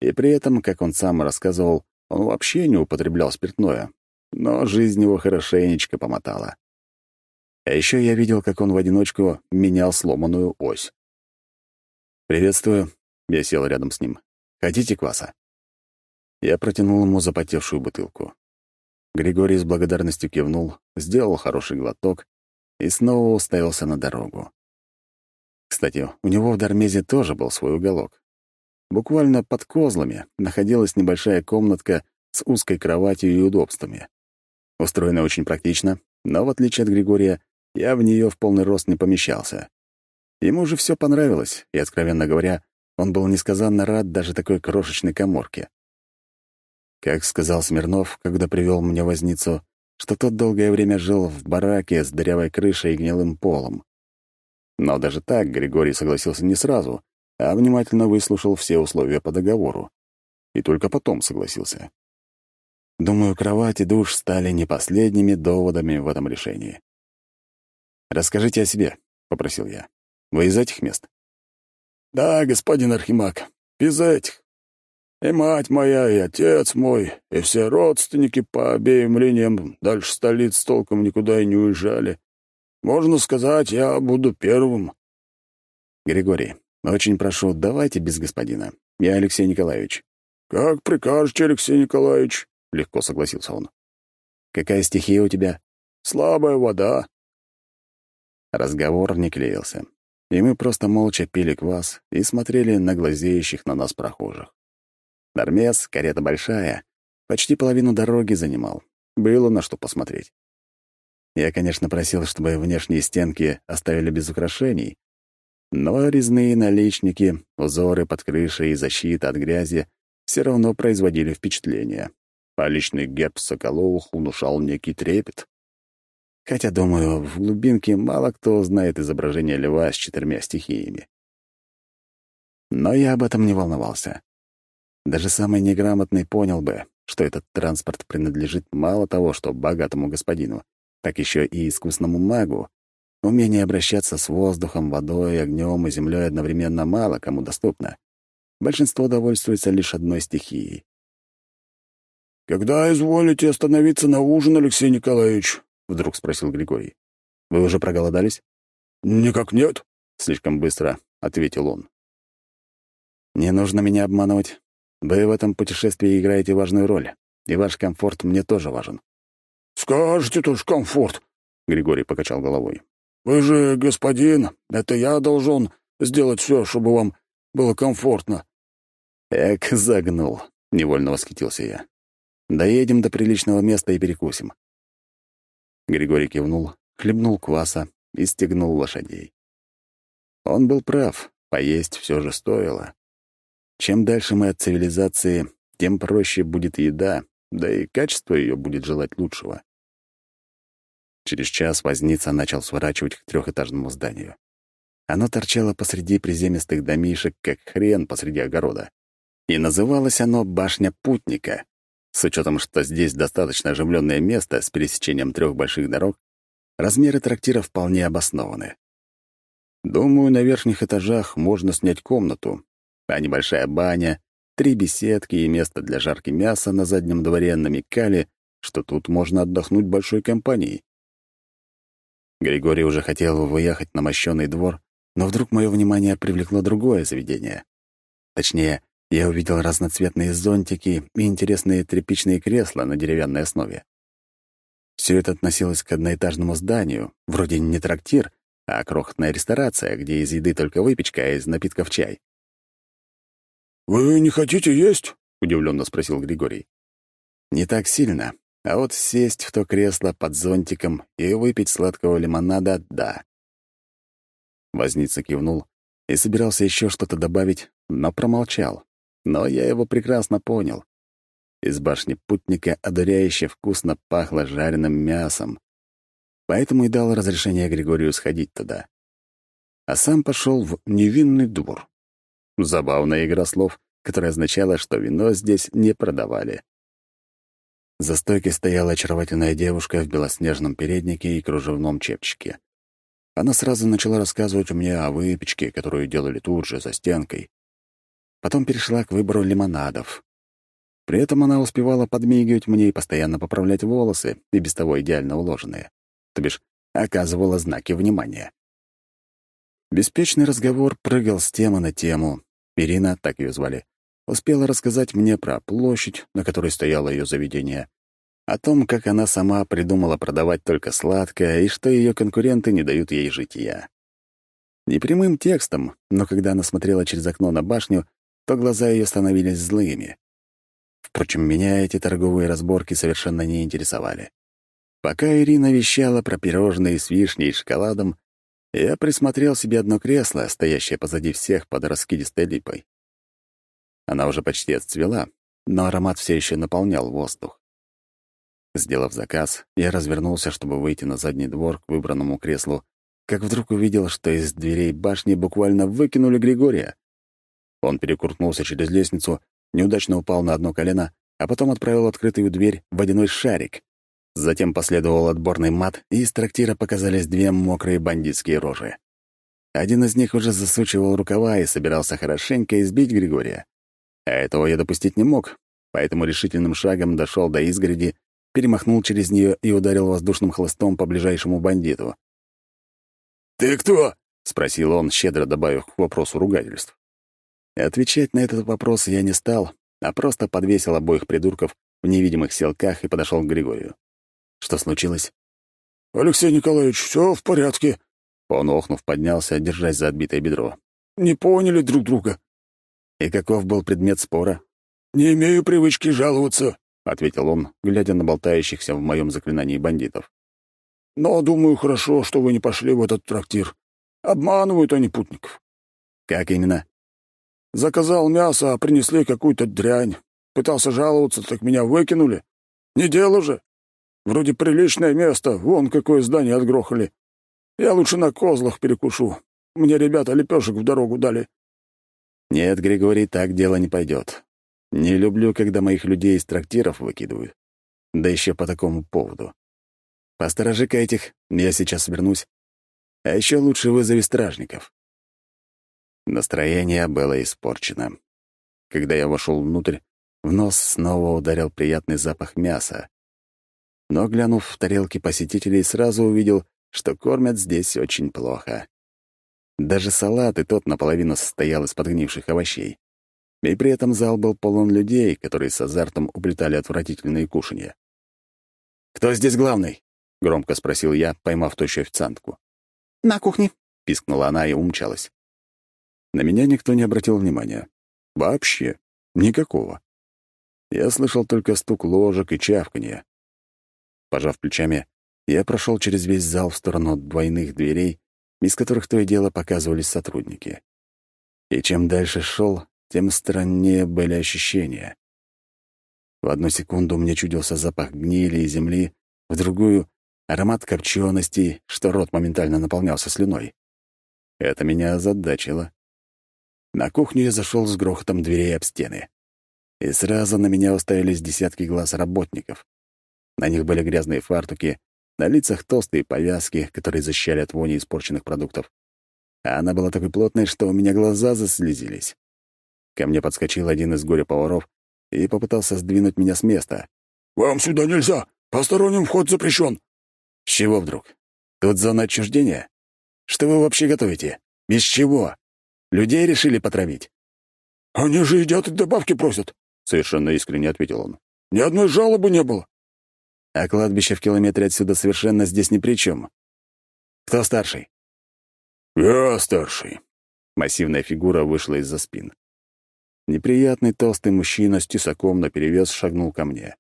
И при этом, как он сам рассказывал, он вообще не употреблял спиртное, но жизнь его хорошенечко помотала. А еще я видел, как он в одиночку менял сломанную ось. «Приветствую», — я сел рядом с ним. «Хотите кваса?» Я протянул ему запотевшую бутылку. Григорий с благодарностью кивнул, сделал хороший глоток и снова уставился на дорогу. Кстати, у него в Дармезе тоже был свой уголок. Буквально под козлами находилась небольшая комнатка с узкой кроватью и удобствами. Устроена очень практично, но, в отличие от Григория, я в нее в полный рост не помещался. Ему же все понравилось, и, откровенно говоря, он был несказанно рад даже такой крошечной коморке. Как сказал Смирнов, когда привел мне возницу, что тот долгое время жил в бараке с дырявой крышей и гнилым полом. Но даже так Григорий согласился не сразу, а внимательно выслушал все условия по договору. И только потом согласился. Думаю, кровать и душ стали не последними доводами в этом решении. «Расскажите о себе», — попросил я. «Вы из этих мест?» «Да, господин Архимаг, из этих. И мать моя, и отец мой, и все родственники по обеим линиям дальше столиц толком никуда и не уезжали. Можно сказать, я буду первым». «Григорий, очень прошу, давайте без господина. Я Алексей Николаевич». «Как прикажете, Алексей Николаевич», — легко согласился он. «Какая стихия у тебя?» «Слабая вода». Разговор не клеился, и мы просто молча пили квас и смотрели на глазеющих на нас прохожих. Дармес, карета большая, почти половину дороги занимал. Было на что посмотреть. Я, конечно, просил, чтобы внешние стенки оставили без украшений, но резные наличники, узоры под крышей и защита от грязи все равно производили впечатление. А личный герб Соколовых внушал некий трепет. Хотя, думаю, в глубинке мало кто знает изображение льва с четырьмя стихиями. Но я об этом не волновался. Даже самый неграмотный понял бы, что этот транспорт принадлежит мало того, что богатому господину, так еще и искусному магу, Умение обращаться с воздухом, водой, огнем и землей одновременно мало кому доступно. Большинство довольствуется лишь одной стихией. «Когда изволите остановиться на ужин, Алексей Николаевич?» — вдруг спросил Григорий. «Вы уже проголодались?» «Никак нет», — слишком быстро ответил он. «Не нужно меня обманывать. Вы в этом путешествии играете важную роль, и ваш комфорт мне тоже важен». «Скажете тоже комфорт», — Григорий покачал головой. Вы же господин, это я должен сделать все, чтобы вам было комфортно». «Эк, загнул», — невольно восхитился я. «Доедем до приличного места и перекусим». Григорий кивнул, хлебнул кваса и стегнул лошадей. Он был прав, поесть все же стоило. Чем дальше мы от цивилизации, тем проще будет еда, да и качество ее будет желать лучшего. Через час возница начал сворачивать к трехэтажному зданию. Оно торчало посреди приземистых домишек, как хрен посреди огорода. И называлось оно «Башня путника». С учетом, что здесь достаточно оживленное место с пересечением трех больших дорог, размеры трактира вполне обоснованы. Думаю, на верхних этажах можно снять комнату, а небольшая баня, три беседки и место для жарки мяса на заднем дворе намекали, что тут можно отдохнуть большой компанией. Григорий уже хотел выехать на мощенный двор, но вдруг мое внимание привлекло другое заведение. Точнее, я увидел разноцветные зонтики и интересные тряпичные кресла на деревянной основе. Все это относилось к одноэтажному зданию, вроде не трактир, а крохотная ресторация, где из еды только выпечка, а из напитков чай. «Вы не хотите есть?» — удивленно спросил Григорий. «Не так сильно, а вот сесть в то кресло под зонтиком и выпить сладкого лимонада — да». Возница кивнул и собирался еще что-то добавить, но промолчал. Но я его прекрасно понял. Из башни путника одуряюще вкусно пахло жареным мясом. Поэтому и дал разрешение Григорию сходить туда. А сам пошел в невинный двор. Забавная игра слов, которая означала, что вино здесь не продавали. За стойкой стояла очаровательная девушка в белоснежном переднике и кружевном чепчике. Она сразу начала рассказывать мне о выпечке, которую делали тут же, за стенкой. Потом перешла к выбору лимонадов. При этом она успевала подмигивать мне и постоянно поправлять волосы, и без того идеально уложенные. То бишь, оказывала знаки внимания. Беспечный разговор прыгал с темы на тему. Ирина, так ее звали, успела рассказать мне про площадь, на которой стояло ее заведение, о том, как она сама придумала продавать только сладкое и что ее конкуренты не дают ей жития. Не прямым текстом, но когда она смотрела через окно на башню, то глаза ее становились злыми. Впрочем, меня эти торговые разборки совершенно не интересовали. Пока Ирина вещала про пирожные с вишней и шоколадом, я присмотрел себе одно кресло, стоящее позади всех под раскидистой липой. Она уже почти отцвела, но аромат все еще наполнял воздух. Сделав заказ, я развернулся, чтобы выйти на задний двор к выбранному креслу, как вдруг увидел, что из дверей башни буквально выкинули Григория. Он перекуркнулся через лестницу неудачно упал на одно колено, а потом отправил открытую дверь водяной шарик. Затем последовал отборный мат, и из трактира показались две мокрые бандитские рожи. Один из них уже засучивал рукава и собирался хорошенько избить Григория. А этого я допустить не мог, поэтому решительным шагом дошел до изгороди, перемахнул через нее и ударил воздушным хлыстом по ближайшему бандиту. «Ты кто?» — спросил он, щедро добавив к вопросу ругательств. Отвечать на этот вопрос я не стал, а просто подвесил обоих придурков в невидимых селках и подошел к Григорию. Что случилось? «Алексей Николаевич, все в порядке». Он, охнув, поднялся, держась за отбитое бедро. «Не поняли друг друга». «И каков был предмет спора?» «Не имею привычки жаловаться», — ответил он, глядя на болтающихся в моем заклинании бандитов. «Но думаю, хорошо, что вы не пошли в этот трактир. Обманывают они путников». «Как именно?» Заказал мясо, а принесли какую-то дрянь. Пытался жаловаться, так меня выкинули. Не дело же. Вроде приличное место, вон какое здание отгрохали. Я лучше на козлах перекушу. Мне ребята лепешек в дорогу дали. Нет, Григорий, так дело не пойдет. Не люблю, когда моих людей из трактиров выкидывают. Да еще по такому поводу. Посторожи-ка этих, я сейчас вернусь. А еще лучше вызови стражников. Настроение было испорчено. Когда я вошел внутрь, в нос снова ударил приятный запах мяса. Но, глянув в тарелки посетителей, сразу увидел, что кормят здесь очень плохо. Даже салат и тот наполовину состоял из подгнивших овощей. И при этом зал был полон людей, которые с азартом уплетали отвратительные кушанья. «Кто здесь главный?» — громко спросил я, поймав тощую официантку. «На кухне», — пискнула она и умчалась. На меня никто не обратил внимания. Вообще. Никакого. Я слышал только стук ложек и чавканье. Пожав плечами, я прошел через весь зал в сторону двойных дверей, из которых то и дело показывались сотрудники. И чем дальше шел, тем страннее были ощущения. В одну секунду мне чудился запах гнили и земли, в другую — аромат копчености, что рот моментально наполнялся слюной. Это меня озадачило. На кухню я зашел с грохотом дверей об стены. И сразу на меня уставились десятки глаз работников. На них были грязные фартуки, на лицах толстые повязки, которые защищали от вони испорченных продуктов. А она была такой плотной, что у меня глаза заслезились. Ко мне подскочил один из горе-поваров и попытался сдвинуть меня с места. «Вам сюда нельзя! Посторонним вход запрещен!» «С чего вдруг? Тут зона отчуждения? Что вы вообще готовите? Без чего?» Людей решили потравить?» «Они же едят и добавки просят», — совершенно искренне ответил он. «Ни одной жалобы не было». а кладбище в километре отсюда совершенно здесь ни при чем. Кто старший? «Я старший». Массивная фигура вышла из-за спин. Неприятный толстый мужчина с тесаком наперевес шагнул ко мне.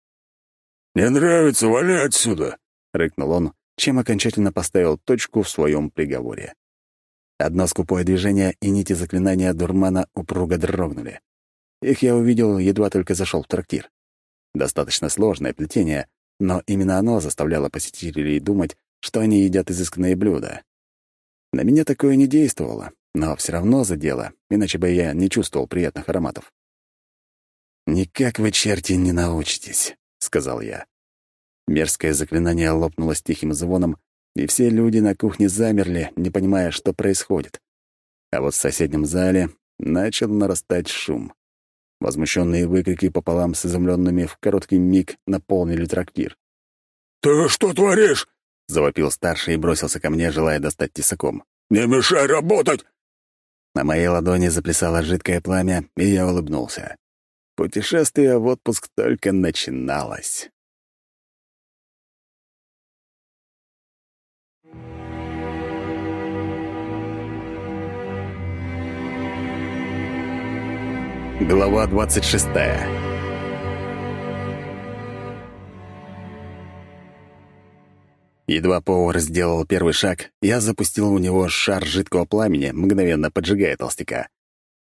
«Не нравится, вали отсюда!» — рыкнул он, чем окончательно поставил точку в своем приговоре. Одно скупое движение, и нити заклинания дурмана упруго дрогнули. Их я увидел, едва только зашел в трактир. Достаточно сложное плетение, но именно оно заставляло посетителей думать, что они едят изысканные блюда. На меня такое не действовало, но все равно задело, иначе бы я не чувствовал приятных ароматов. «Никак вы, черти, не научитесь», — сказал я. Мерзкое заклинание лопнуло с тихим звоном, и все люди на кухне замерли, не понимая, что происходит. А вот в соседнем зале начал нарастать шум. Возмущенные выкрики пополам с изумленными в короткий миг наполнили трактир. «Ты что творишь?» — завопил старший и бросился ко мне, желая достать тесаком. «Не мешай работать!» На моей ладони заплясало жидкое пламя, и я улыбнулся. Путешествие в отпуск только начиналось. Глава 26 Едва повар сделал первый шаг, я запустил у него шар жидкого пламени, мгновенно поджигая толстяка.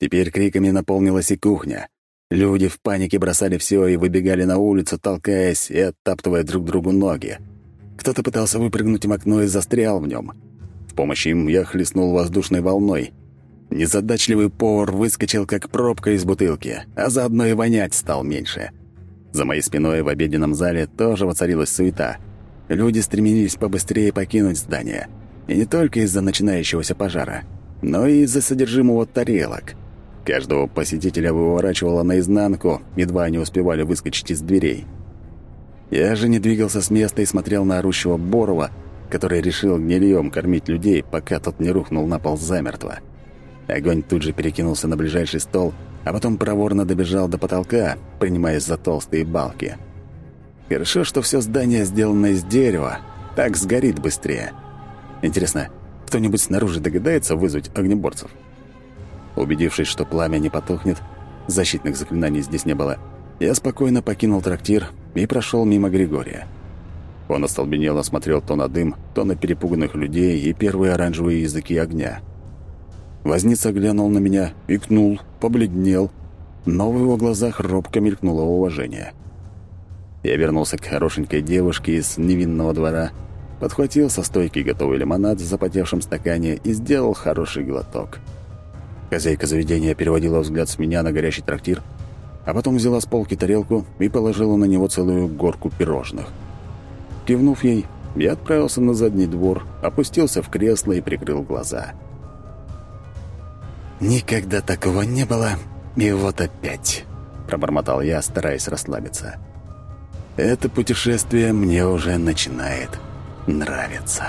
Теперь криками наполнилась и кухня. Люди в панике бросали все и выбегали на улицу, толкаясь и оттаптывая друг другу ноги. Кто-то пытался выпрыгнуть в окно и застрял в нем. В помощь им я хлестнул воздушной волной. Незадачливый повар выскочил, как пробка из бутылки, а заодно и вонять стал меньше. За моей спиной в обеденном зале тоже воцарилась суета. Люди стремились побыстрее покинуть здание. И не только из-за начинающегося пожара, но и из-за содержимого тарелок. Каждого посетителя выворачивало наизнанку, едва они успевали выскочить из дверей. Я же не двигался с места и смотрел на орущего Борова, который решил гнильем кормить людей, пока тот не рухнул на пол замертво. Огонь тут же перекинулся на ближайший стол, а потом проворно добежал до потолка, принимаясь за толстые балки. Хорошо, что все здание сделано из дерева, так сгорит быстрее. Интересно, кто-нибудь снаружи догадается вызвать огнеборцев? Убедившись, что пламя не потухнет, защитных заклинаний здесь не было, я спокойно покинул трактир и прошел мимо Григория. Он остолбенело смотрел то на дым, то на перепуганных людей и первые оранжевые языки огня — Возница глянул на меня, икнул, побледнел, но в его глазах робко мелькнуло уважение. Я вернулся к хорошенькой девушке из невинного двора, подхватил со стойки готовый лимонад в запотевшем стакане и сделал хороший глоток. Хозяйка заведения переводила взгляд с меня на горящий трактир, а потом взяла с полки тарелку и положила на него целую горку пирожных. Кивнув ей, я отправился на задний двор, опустился в кресло и прикрыл глаза — «Никогда такого не было, и вот опять», — пробормотал я, стараясь расслабиться. «Это путешествие мне уже начинает нравиться».